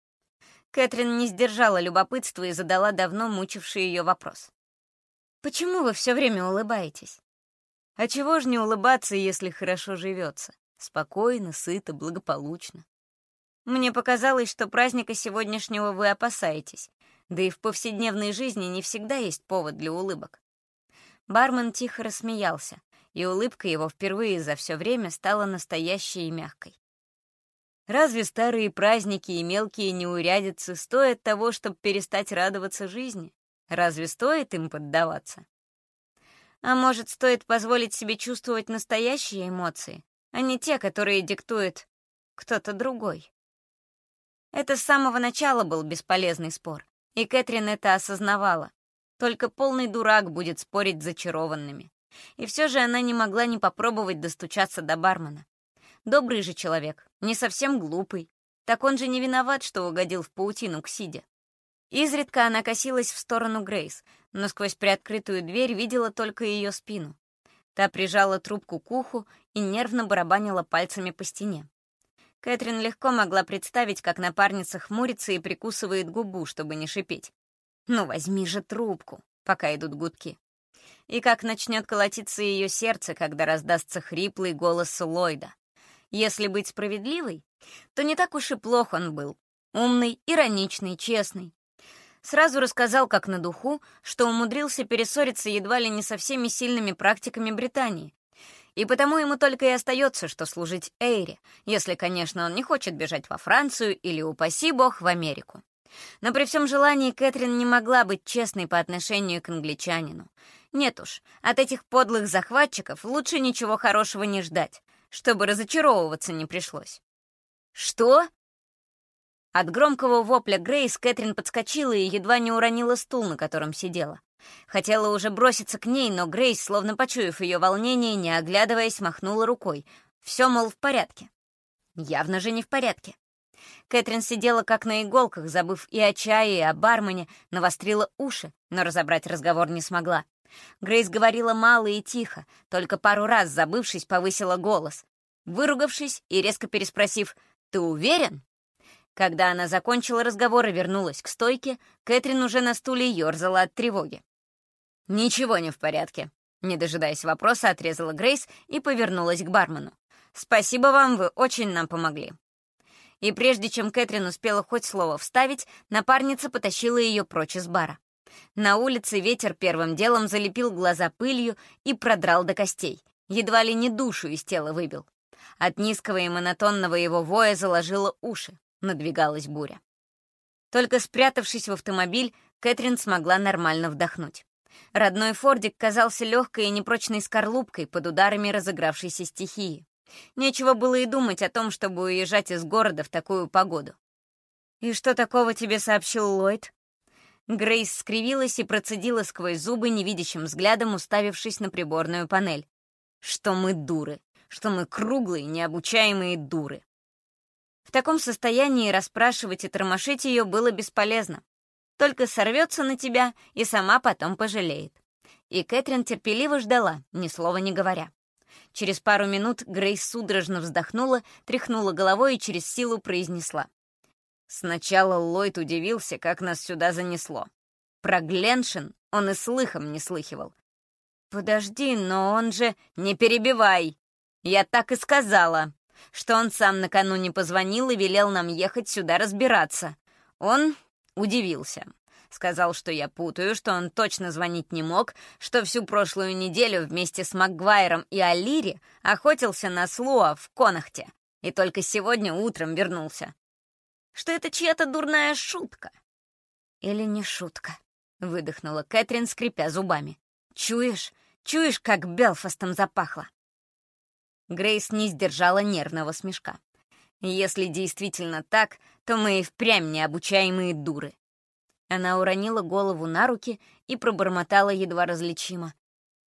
Кэтрин не сдержала любопытства и задала давно мучивший ее вопрос. «Почему вы все время улыбаетесь?» А чего ж не улыбаться, если хорошо живется? Спокойно, сыто, благополучно. Мне показалось, что праздника сегодняшнего вы опасаетесь, да и в повседневной жизни не всегда есть повод для улыбок. Бармен тихо рассмеялся, и улыбка его впервые за все время стала настоящей и мягкой. Разве старые праздники и мелкие неурядицы стоят того, чтобы перестать радоваться жизни? Разве стоит им поддаваться? А может, стоит позволить себе чувствовать настоящие эмоции, а не те, которые диктует кто-то другой? Это с самого начала был бесполезный спор, и Кэтрин это осознавала. Только полный дурак будет спорить с зачарованными. И все же она не могла не попробовать достучаться до бармена. Добрый же человек, не совсем глупый. Так он же не виноват, что угодил в паутину к Сиде. Изредка она косилась в сторону Грейс, но сквозь приоткрытую дверь видела только ее спину. Та прижала трубку к уху и нервно барабанила пальцами по стене. Кэтрин легко могла представить, как напарница хмурится и прикусывает губу, чтобы не шипеть. «Ну, возьми же трубку», пока идут гудки. И как начнет колотиться ее сердце, когда раздастся хриплый голос Ллойда. Если быть справедливой, то не так уж и плох он был. Умный, ироничный, честный. Сразу рассказал, как на духу, что умудрился перессориться едва ли не со всеми сильными практиками Британии. И потому ему только и остается, что служить Эйре, если, конечно, он не хочет бежать во Францию или, упаси бог, в Америку. Но при всем желании Кэтрин не могла быть честной по отношению к англичанину. Нет уж, от этих подлых захватчиков лучше ничего хорошего не ждать, чтобы разочаровываться не пришлось. «Что?» От громкого вопля Грейс Кэтрин подскочила и едва не уронила стул, на котором сидела. Хотела уже броситься к ней, но Грейс, словно почуяв ее волнение, не оглядываясь, махнула рукой. Все, мол, в порядке. Явно же не в порядке. Кэтрин сидела как на иголках, забыв и о чае, и о бармене, навострила уши, но разобрать разговор не смогла. Грейс говорила мало и тихо, только пару раз, забывшись, повысила голос. Выругавшись и резко переспросив «Ты уверен?», Когда она закончила разговор и вернулась к стойке, Кэтрин уже на стуле ерзала от тревоги. «Ничего не в порядке», — не дожидаясь вопроса, отрезала Грейс и повернулась к бармену. «Спасибо вам, вы очень нам помогли». И прежде чем Кэтрин успела хоть слово вставить, напарница потащила ее прочь из бара. На улице ветер первым делом залепил глаза пылью и продрал до костей. Едва ли не душу из тела выбил. От низкого и монотонного его воя заложило уши. Надвигалась буря. Только спрятавшись в автомобиль, Кэтрин смогла нормально вдохнуть. Родной Фордик казался легкой и непрочной скорлупкой под ударами разыгравшейся стихии. Нечего было и думать о том, чтобы уезжать из города в такую погоду. «И что такого тебе сообщил Ллойд?» Грейс скривилась и процедила сквозь зубы невидящим взглядом, уставившись на приборную панель. «Что мы дуры, что мы круглые, необучаемые дуры». В таком состоянии расспрашивать и тормошить ее было бесполезно. Только сорвется на тебя и сама потом пожалеет. И Кэтрин терпеливо ждала, ни слова не говоря. Через пару минут Грейс судорожно вздохнула, тряхнула головой и через силу произнесла. Сначала Ллойд удивился, как нас сюда занесло. Про Гленшин он и слыхом не слыхивал. «Подожди, но он же... Не перебивай! Я так и сказала, что он сам накануне позвонил и велел нам ехать сюда разбираться. Он удивился. Сказал, что я путаю, что он точно звонить не мог, что всю прошлую неделю вместе с Макгвайром и Алири охотился на Слуа в Конахте и только сегодня утром вернулся. Что это чья-то дурная шутка. Или не шутка, выдохнула Кэтрин, скрипя зубами. Чуешь? Чуешь, как Белфастом запахло? Грейс не сдержала нервного смешка. Если действительно так, то мы и впрямь необучаемые дуры. Она уронила голову на руки и пробормотала едва различимо.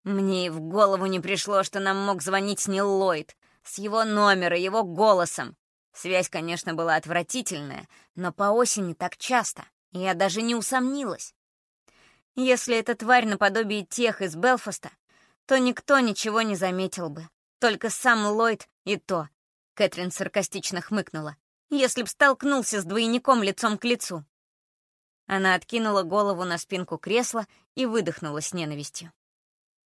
«Мне и в голову не пришло, что нам мог звонить не Ллойд. С его номера, его голосом. Связь, конечно, была отвратительная, но по осени так часто. Я даже не усомнилась. Если эта тварь наподобие тех из Белфаста, то никто ничего не заметил бы. Только сам Ллойд и то. Кэтрин саркастично хмыкнула. Если б столкнулся с двойником лицом к лицу. Она откинула голову на спинку кресла и выдохнула с ненавистью.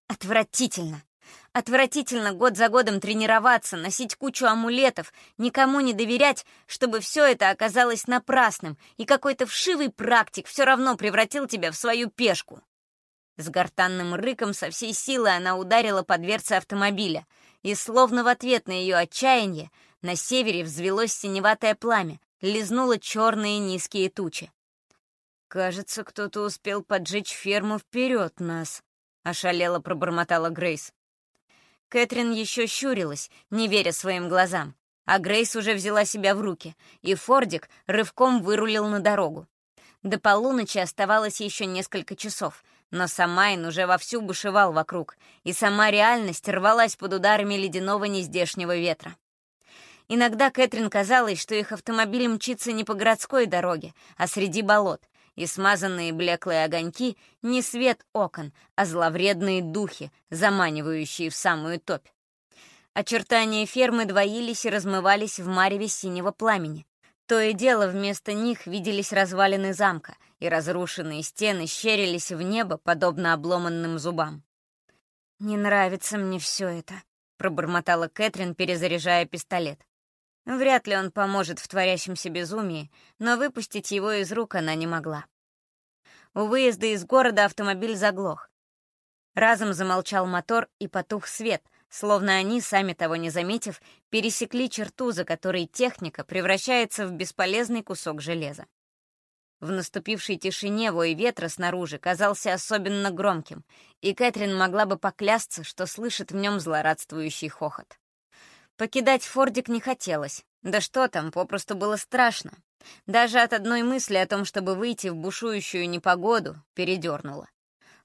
«Отвратительно! Отвратительно год за годом тренироваться, носить кучу амулетов, никому не доверять, чтобы все это оказалось напрасным, и какой-то вшивый практик все равно превратил тебя в свою пешку!» С гортанным рыком со всей силы она ударила по дверце автомобиля, и словно в ответ на ее отчаяние на севере взвелось синеватое пламя, лизнуло черные низкие тучи. «Кажется, кто-то успел поджечь ферму вперед нас», — ошалело пробормотала Грейс. Кэтрин еще щурилась, не веря своим глазам, а Грейс уже взяла себя в руки, и Фордик рывком вырулил на дорогу. До полуночи оставалось еще несколько часов, но Самайн уже вовсю бушевал вокруг, и сама реальность рвалась под ударами ледяного нездешнего ветра. Иногда Кэтрин казалось, что их автомобиль мчится не по городской дороге, а среди болот, и смазанные блеклые огоньки — не свет окон, а зловредные духи, заманивающие в самую топь. Очертания фермы двоились и размывались в мареве синего пламени. То и дело вместо них виделись развалины замка, и разрушенные стены щерились в небо, подобно обломанным зубам. «Не нравится мне все это», — пробормотала Кэтрин, перезаряжая пистолет. Вряд ли он поможет в творящемся безумии, но выпустить его из рук она не могла. У выезда из города автомобиль заглох. Разом замолчал мотор и потух свет, словно они, сами того не заметив, пересекли черту, за которой техника превращается в бесполезный кусок железа. В наступившей тишине вой ветра снаружи казался особенно громким, и Кэтрин могла бы поклясться, что слышит в нем злорадствующий хохот. Покидать Фордик не хотелось. Да что там, попросту было страшно. Даже от одной мысли о том, чтобы выйти в бушующую непогоду, передернуло.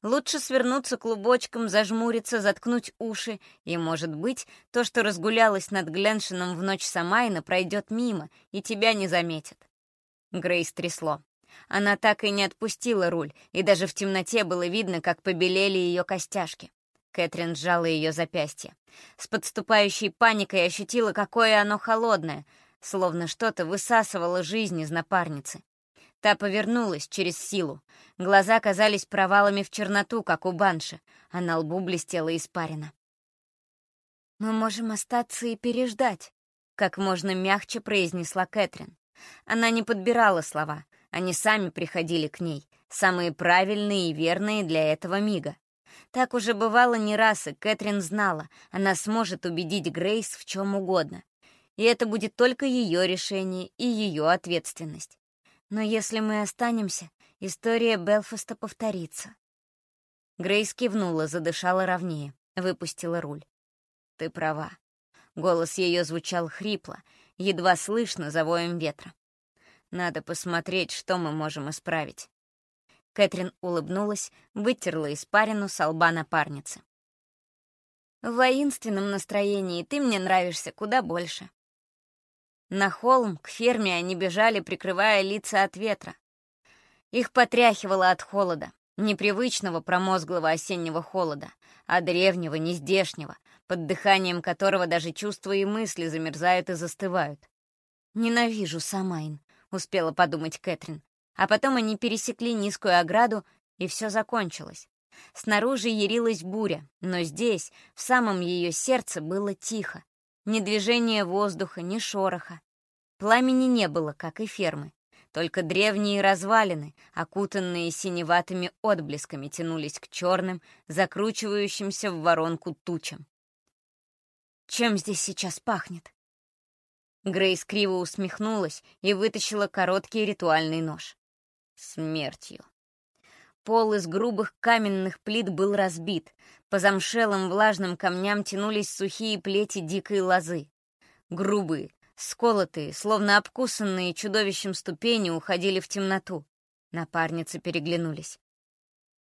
Лучше свернуться клубочком, зажмуриться, заткнуть уши, и, может быть, то, что разгулялось над Гленшином в ночь Самайна, пройдет мимо, и тебя не заметят. Грейс трясло. Она так и не отпустила руль, и даже в темноте было видно, как побелели ее костяшки. Кэтрин сжала ее запястье. С подступающей паникой ощутила, какое оно холодное. словно что-то высасывало жизнь из напарницы. Та повернулась через силу. Глаза казались провалами в черноту, как у банши, а на лбу блестела испарина. «Мы можем остаться и переждать», — как можно мягче произнесла Кэтрин. Она не подбирала слова, они сами приходили к ней, самые правильные и верные для этого мига. Так уже бывало не раз, и Кэтрин знала, она сможет убедить Грейс в чем угодно. И это будет только ее решение и ее ответственность. Но если мы останемся, история Белфаста повторится. Грейс кивнула, задышала ровнее, выпустила руль. «Ты права». Голос ее звучал хрипло, едва слышно за воем ветра. «Надо посмотреть, что мы можем исправить». Кэтрин улыбнулась, вытерла испарину с лба напарницы. «В воинственном настроении ты мне нравишься куда больше», на холм к ферме они бежали, прикрывая лица от ветра. Их потряхивало от холода, непривычного промозглого осеннего холода, а древнего, нездешнего, под дыханием которого даже чувства и мысли замерзают и застывают. «Ненавижу Самайн», — успела подумать Кэтрин. А потом они пересекли низкую ограду, и все закончилось. Снаружи ярилась буря, но здесь, в самом ее сердце, было тихо. Ни движения воздуха, ни шороха. Пламени не было, как и фермы. Только древние развалины, окутанные синеватыми отблесками, тянулись к черным, закручивающимся в воронку тучам. Чем здесь сейчас пахнет? Грейс криво усмехнулась и вытащила короткий ритуальный нож. Смертью. Пол из грубых каменных плит был разбит. По замшелым влажным камням тянулись сухие плети дикой лозы. Грубые, сколотые, словно обкусанные чудовищем ступени, уходили в темноту. Напарницы переглянулись.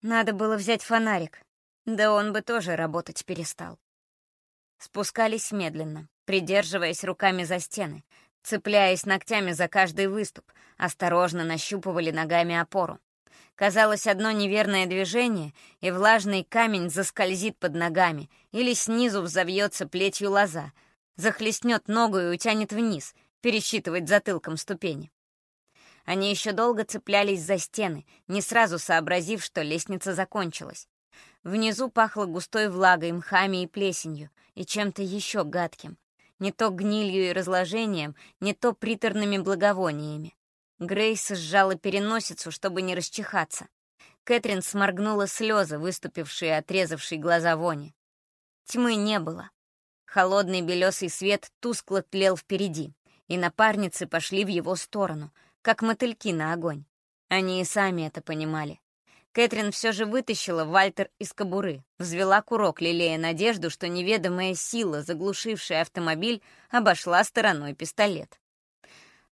Надо было взять фонарик. Да он бы тоже работать перестал. Спускались медленно, придерживаясь руками за стены, цепляясь ногтями за каждый выступ, осторожно нащупывали ногами опору. Казалось, одно неверное движение, и влажный камень заскользит под ногами, или снизу взовьется плетью лоза, захлестнет ногу и утянет вниз, пересчитывать затылком ступени. Они еще долго цеплялись за стены, не сразу сообразив, что лестница закончилась. Внизу пахло густой влагой, мхами и плесенью, и чем-то еще гадким. Не то гнилью и разложением, не то приторными благовониями. Грейс сжала переносицу, чтобы не расчихаться. Кэтрин сморгнула слезы, выступившие, отрезавшие глаза вони. Тьмы не было. Холодный белесый свет тускло тлел впереди, и напарницы пошли в его сторону, как мотыльки на огонь. Они и сами это понимали. Кэтрин все же вытащила Вальтер из кобуры, взвела курок, лелея надежду, что неведомая сила, заглушившая автомобиль, обошла стороной пистолет.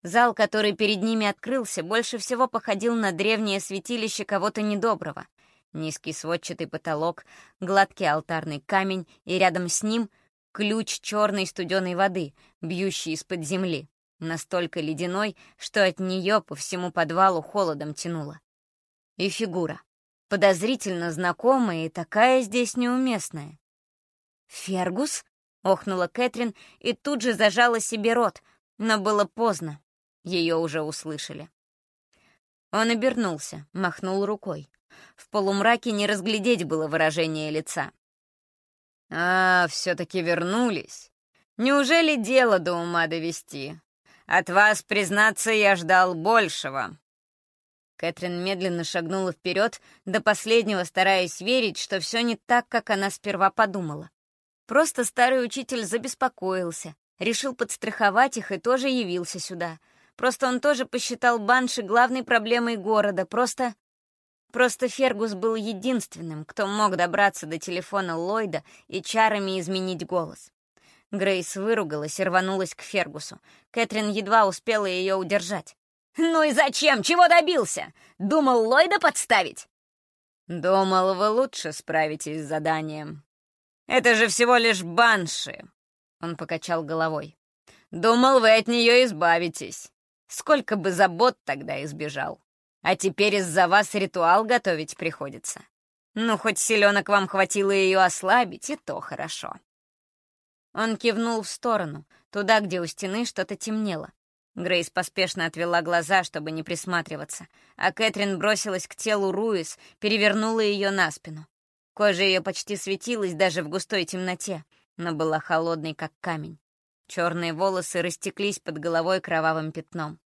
Зал, который перед ними открылся, больше всего походил на древнее святилище кого-то недоброго. Низкий сводчатый потолок, гладкий алтарный камень и рядом с ним ключ черной студеной воды, бьющий из-под земли, настолько ледяной, что от нее по всему подвалу холодом тянуло. И фигура, подозрительно знакомая и такая здесь неуместная. «Фергус?» — охнула Кэтрин и тут же зажала себе рот, но было поздно. Ее уже услышали. Он обернулся, махнул рукой. В полумраке не разглядеть было выражение лица. «А, все-таки вернулись. Неужели дело до ума довести? От вас, признаться, я ждал большего». Кэтрин медленно шагнула вперед, до последнего стараясь верить, что все не так, как она сперва подумала. Просто старый учитель забеспокоился, решил подстраховать их и тоже явился сюда — Просто он тоже посчитал Банши главной проблемой города. Просто... Просто Фергус был единственным, кто мог добраться до телефона Ллойда и чарами изменить голос. Грейс выругалась и рванулась к Фергусу. Кэтрин едва успела ее удержать. «Ну и зачем? Чего добился? Думал Ллойда подставить?» «Думал, вы лучше справитесь с заданием. Это же всего лишь банши!» Он покачал головой. «Думал, вы от нее избавитесь. Сколько бы забот тогда избежал. А теперь из-за вас ритуал готовить приходится. Ну, хоть селенок вам хватило ее ослабить, и то хорошо. Он кивнул в сторону, туда, где у стены что-то темнело. Грейс поспешно отвела глаза, чтобы не присматриваться, а Кэтрин бросилась к телу Руис, перевернула ее на спину. Кожа ее почти светилась даже в густой темноте, но была холодной, как камень. Черные волосы растеклись под головой кровавым пятном.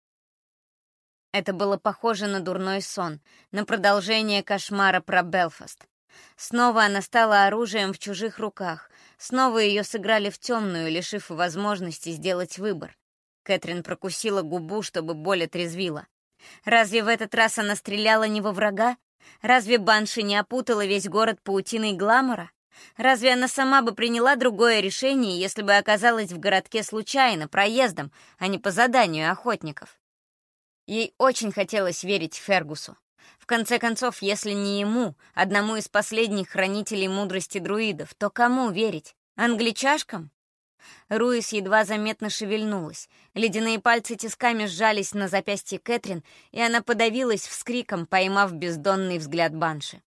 Это было похоже на дурной сон, на продолжение кошмара про Белфаст. Снова она стала оружием в чужих руках. Снова ее сыграли в темную, лишив возможности сделать выбор. Кэтрин прокусила губу, чтобы боль отрезвила. Разве в этот раз она стреляла не во врага? Разве Банши не опутала весь город паутиной гламора? Разве она сама бы приняла другое решение, если бы оказалась в городке случайно, проездом, а не по заданию охотников? Ей очень хотелось верить Фергусу. В конце концов, если не ему, одному из последних хранителей мудрости друидов, то кому верить? Англичашкам? Руис едва заметно шевельнулась. Ледяные пальцы тисками сжались на запястье Кэтрин, и она подавилась вскриком, поймав бездонный взгляд Банши.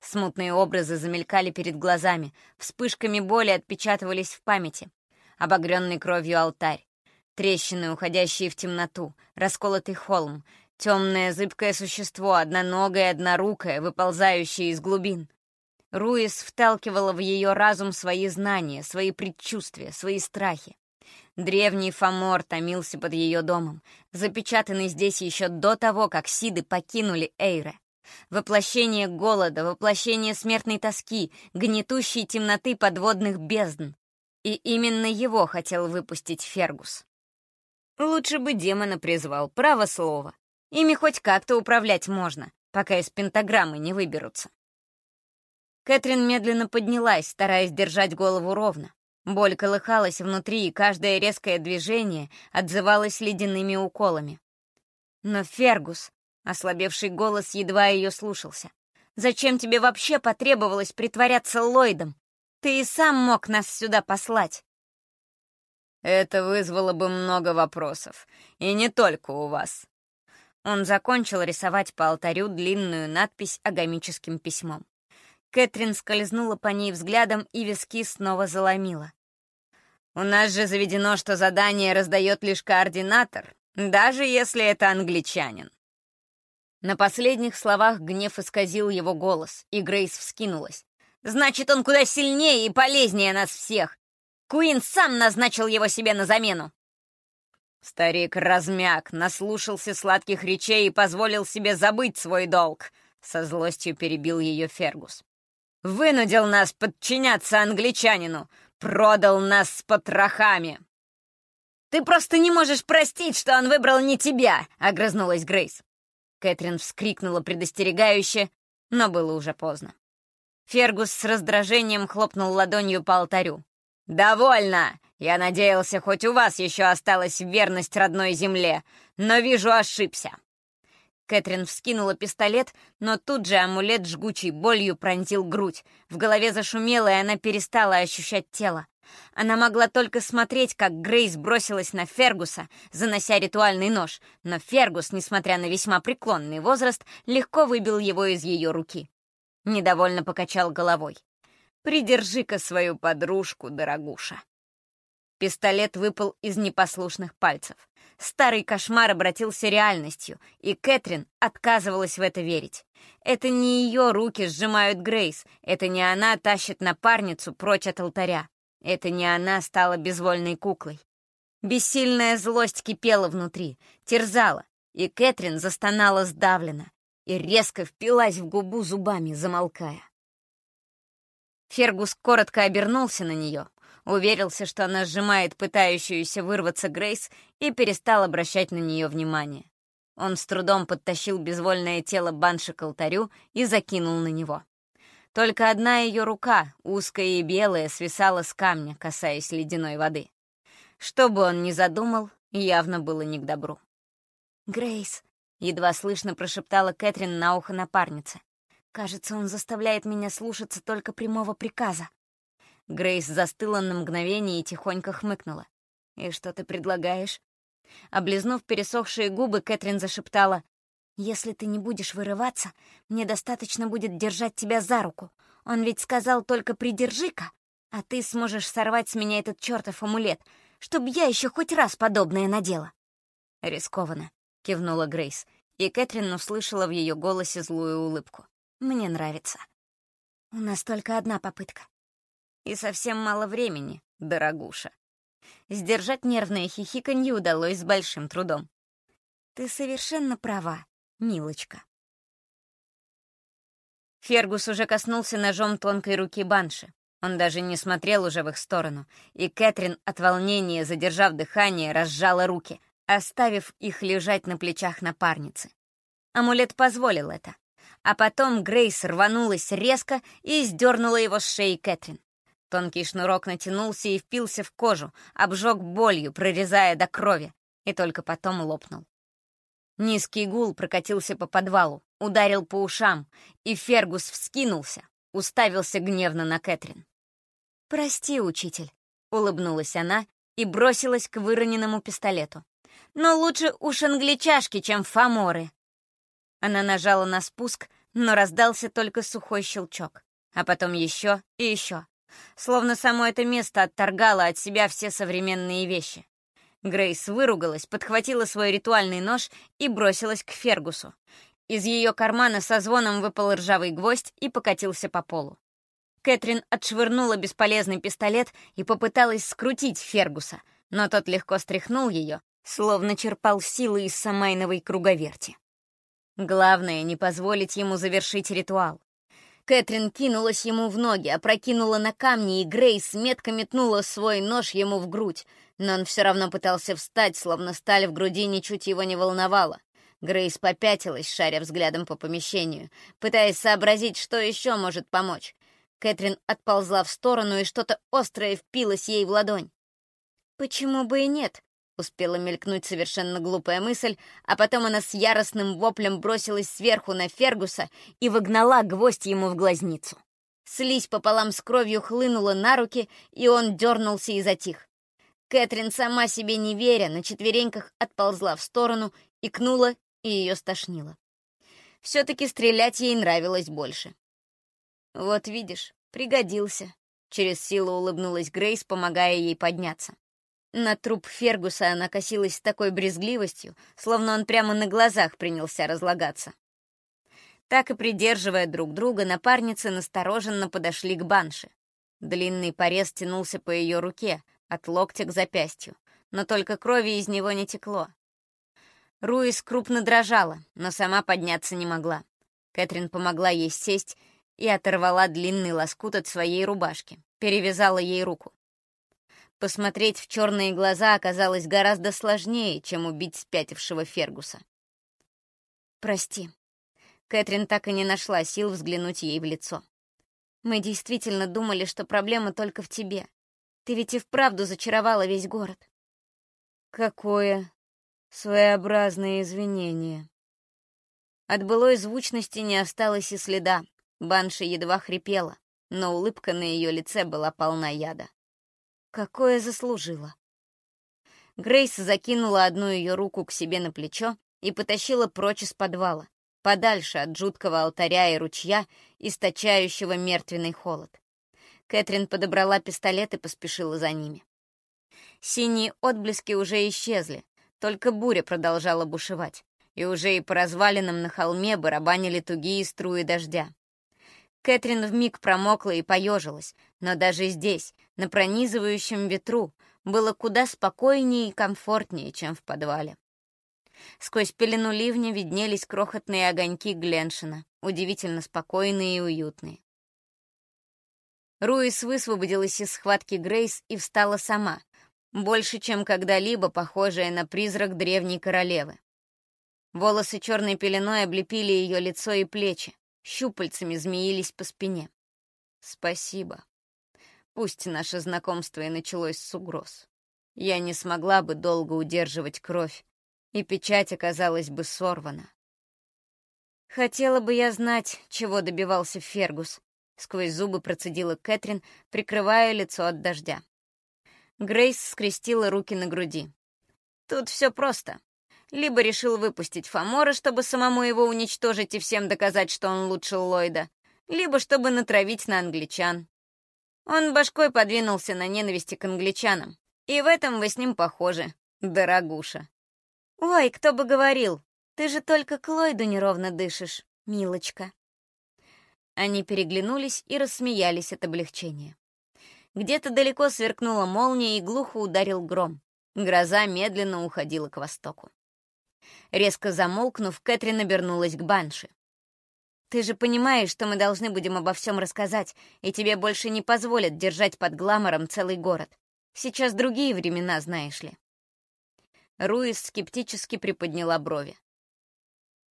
Смутные образы замелькали перед глазами, вспышками боли отпечатывались в памяти. Обогренный кровью алтарь, трещины, уходящие в темноту, расколотый холм, темное зыбкое существо, одноногое, однорукое, выползающее из глубин. Руис вталкивала в ее разум свои знания, свои предчувствия, свои страхи. Древний Фомор томился под ее домом, запечатанный здесь еще до того, как Сиды покинули Эйре. Воплощение голода, воплощение смертной тоски, гнетущей темноты подводных бездн. И именно его хотел выпустить Фергус. Лучше бы демона призвал, право слово. Ими хоть как-то управлять можно, пока из пентаграммы не выберутся. Кэтрин медленно поднялась, стараясь держать голову ровно. Боль колыхалась внутри, и каждое резкое движение отзывалось ледяными уколами. Но Фергус, ослабевший голос, едва ее слушался. «Зачем тебе вообще потребовалось притворяться Ллойдом? Ты и сам мог нас сюда послать». «Это вызвало бы много вопросов, и не только у вас». Он закончил рисовать по алтарю длинную надпись агамическим письмом. Кэтрин скользнула по ней взглядом, и виски снова заломила. «У нас же заведено, что задание раздает лишь координатор, даже если это англичанин». На последних словах гнев исказил его голос, и Грейс вскинулась. «Значит, он куда сильнее и полезнее нас всех! Куин сам назначил его себе на замену!» Старик размяк, наслушался сладких речей и позволил себе забыть свой долг. Со злостью перебил ее Фергус. Вынудил нас подчиняться англичанину, продал нас с потрохами. «Ты просто не можешь простить, что он выбрал не тебя!» — огрызнулась Грейс. Кэтрин вскрикнула предостерегающе, но было уже поздно. Фергус с раздражением хлопнул ладонью по алтарю. «Довольно! Я надеялся, хоть у вас еще осталась верность родной земле, но вижу, ошибся. Кэтрин вскинула пистолет, но тут же амулет жгучей болью пронзил грудь. В голове зашумело, и она перестала ощущать тело. Она могла только смотреть, как Грейс бросилась на Фергуса, занося ритуальный нож, но Фергус, несмотря на весьма преклонный возраст, легко выбил его из ее руки. Недовольно покачал головой. «Придержи-ка свою подружку, дорогуша». Пистолет выпал из непослушных пальцев. Старый кошмар обратился реальностью, и Кэтрин отказывалась в это верить. Это не ее руки сжимают Грейс, это не она тащит напарницу прочь от алтаря. Это не она стала безвольной куклой. Бессильная злость кипела внутри, терзала, и Кэтрин застонала сдавленно и резко впилась в губу зубами, замолкая. Фергус коротко обернулся на нее, уверился, что она сжимает пытающуюся вырваться Грейс и перестал обращать на нее внимание. Он с трудом подтащил безвольное тело Банши к алтарю и закинул на него. Только одна ее рука, узкая и белая, свисала с камня, касаясь ледяной воды. Что бы он ни задумал, явно было не к добру. «Грейс», — едва слышно прошептала Кэтрин на ухо напарнице. «Кажется, он заставляет меня слушаться только прямого приказа». Грейс застыла на мгновение и тихонько хмыкнула. «И что ты предлагаешь?» Облизнув пересохшие губы, Кэтрин зашептала. «Если ты не будешь вырываться, мне достаточно будет держать тебя за руку. Он ведь сказал только «придержи-ка», а ты сможешь сорвать с меня этот чертов амулет, чтобы я еще хоть раз подобное надела». «Рискованно», — кивнула Грейс, и Кэтрин услышала в ее голосе злую улыбку. «Мне нравится. У нас только одна попытка. И совсем мало времени, дорогуша». Сдержать нервное хихиканье удалось с большим трудом. «Ты совершенно права, милочка». Фергус уже коснулся ножом тонкой руки Банши. Он даже не смотрел уже в их сторону, и Кэтрин от волнения, задержав дыхание, разжала руки, оставив их лежать на плечах напарницы. Амулет позволил это. А потом Грейс рванулась резко и сдернула его с шеи Кэтрин. Тонкий шнурок натянулся и впился в кожу, обжег болью, прорезая до крови, и только потом лопнул. Низкий гул прокатился по подвалу, ударил по ушам, и Фергус вскинулся, уставился гневно на Кэтрин. «Прости, учитель», — улыбнулась она и бросилась к выроненному пистолету. «Но лучше уж англичашки, чем фаморы». Она нажала на спуск, но раздался только сухой щелчок, а потом еще и еще, словно само это место отторгало от себя все современные вещи. Грейс выругалась, подхватила свой ритуальный нож и бросилась к Фергусу. Из ее кармана со звоном выпал ржавый гвоздь и покатился по полу. Кэтрин отшвырнула бесполезный пистолет и попыталась скрутить Фергуса, но тот легко стряхнул ее, словно черпал силы из самайновой круговерти. Главное — не позволить ему завершить ритуал. Кэтрин кинулась ему в ноги, опрокинула на камни, и Грейс метко метнула свой нож ему в грудь, но он все равно пытался встать, словно сталь в груди ничуть его не волновала. Грейс попятилась, шаря взглядом по помещению, пытаясь сообразить, что еще может помочь. Кэтрин отползла в сторону, и что-то острое впилось ей в ладонь. «Почему бы и нет?» — успела мелькнуть совершенно глупая мысль, а потом она с яростным воплем бросилась сверху на Фергуса и выгнала гвоздь ему в глазницу. Слизь пополам с кровью хлынула на руки, и он дернулся и затих. Кэтрин, сама себе не веря, на четвереньках отползла в сторону, икнула, и ее стошнило. Все-таки стрелять ей нравилось больше. «Вот видишь, пригодился», — через силу улыбнулась Грейс, помогая ей подняться. На труп Фергуса она косилась с такой брезгливостью, словно он прямо на глазах принялся разлагаться. Так и придерживая друг друга, напарницы настороженно подошли к банше. Длинный порез тянулся по ее руке, от локтя к запястью, но только крови из него не текло. Руис крупно дрожала, но сама подняться не могла. Кэтрин помогла ей сесть и оторвала длинный лоскут от своей рубашки, перевязала ей руку. Посмотреть в черные глаза оказалось гораздо сложнее, чем убить спятившего Фергуса. «Прости». Кэтрин так и не нашла сил взглянуть ей в лицо. «Мы действительно думали, что проблема только в тебе. Ты ведь и вправду зачаровала весь город». «Какое своеобразное извинение». От былой звучности не осталось и следа. Банши едва хрипела, но улыбка на ее лице была полна яда. Какое заслужила. Грейс закинула одну ее руку к себе на плечо и потащила прочь из подвала, подальше от жуткого алтаря и ручья, источающего мертвенный холод. Кэтрин подобрала пистолет и поспешила за ними. Синие отблески уже исчезли, только буря продолжала бушевать, и уже и по развалинам на холме барабанили тугие струи дождя. Кэтрин вмиг промокла и поежилась, но даже здесь, на пронизывающем ветру, было куда спокойнее и комфортнее, чем в подвале. Сквозь пелену ливня виднелись крохотные огоньки Гленшина, удивительно спокойные и уютные. Руис высвободилась из схватки Грейс и встала сама, больше, чем когда-либо похожая на призрак древней королевы. Волосы черной пеленой облепили ее лицо и плечи, щупальцами змеились по спине. Спасибо. Пусть наше знакомство и началось с угроз. Я не смогла бы долго удерживать кровь, и печать оказалась бы сорвана. Хотела бы я знать, чего добивался Фергус, сквозь зубы процедила Кэтрин, прикрывая лицо от дождя. Грейс скрестила руки на груди. Тут все просто. Либо решил выпустить Фомора, чтобы самому его уничтожить и всем доказать, что он лучше Ллойда, либо чтобы натравить на англичан. Он башкой подвинулся на ненависти к англичанам, и в этом вы с ним похожи, дорогуша. «Ой, кто бы говорил, ты же только к Ллойду неровно дышишь, милочка». Они переглянулись и рассмеялись от облегчения. Где-то далеко сверкнула молния и глухо ударил гром. Гроза медленно уходила к востоку. Резко замолкнув, Кэтрин обернулась к Банши. «Ты же понимаешь, что мы должны будем обо всем рассказать, и тебе больше не позволят держать под гламором целый город. Сейчас другие времена, знаешь ли». Руис скептически приподняла брови.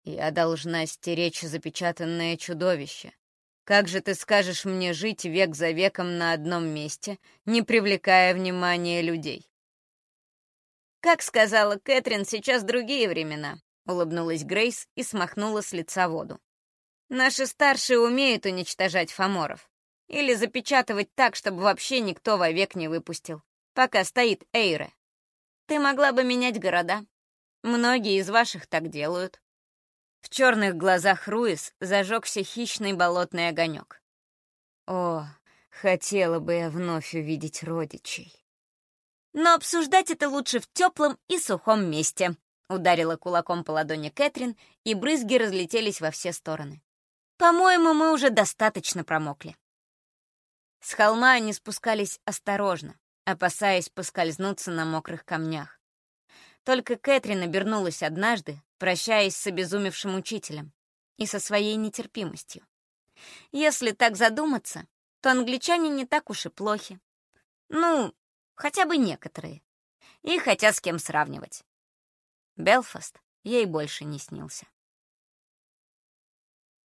«Я должна стеречь запечатанное чудовище. Как же ты скажешь мне жить век за веком на одном месте, не привлекая внимания людей? Как сказала Кэтрин, сейчас другие времена, улыбнулась Грейс и смахнула с лица воду. Наши старшие умеют уничтожать фаморов. Или запечатывать так, чтобы вообще никто вовек не выпустил, пока стоит Эйре. Ты могла бы менять города. Многие из ваших так делают. В черных глазах Руис зажегся хищный болотный огонек. О, хотела бы я вновь увидеть родичей. Но обсуждать это лучше в теплом и сухом месте, ударила кулаком по ладони Кэтрин, и брызги разлетелись во все стороны. По-моему, мы уже достаточно промокли. С холма они спускались осторожно, опасаясь поскользнуться на мокрых камнях. Только Кэтрин обернулась однажды, прощаясь с обезумевшим учителем и со своей нетерпимостью. Если так задуматься, то англичане не так уж и плохи. Ну, хотя бы некоторые. И хотя с кем сравнивать. Белфаст ей больше не снился.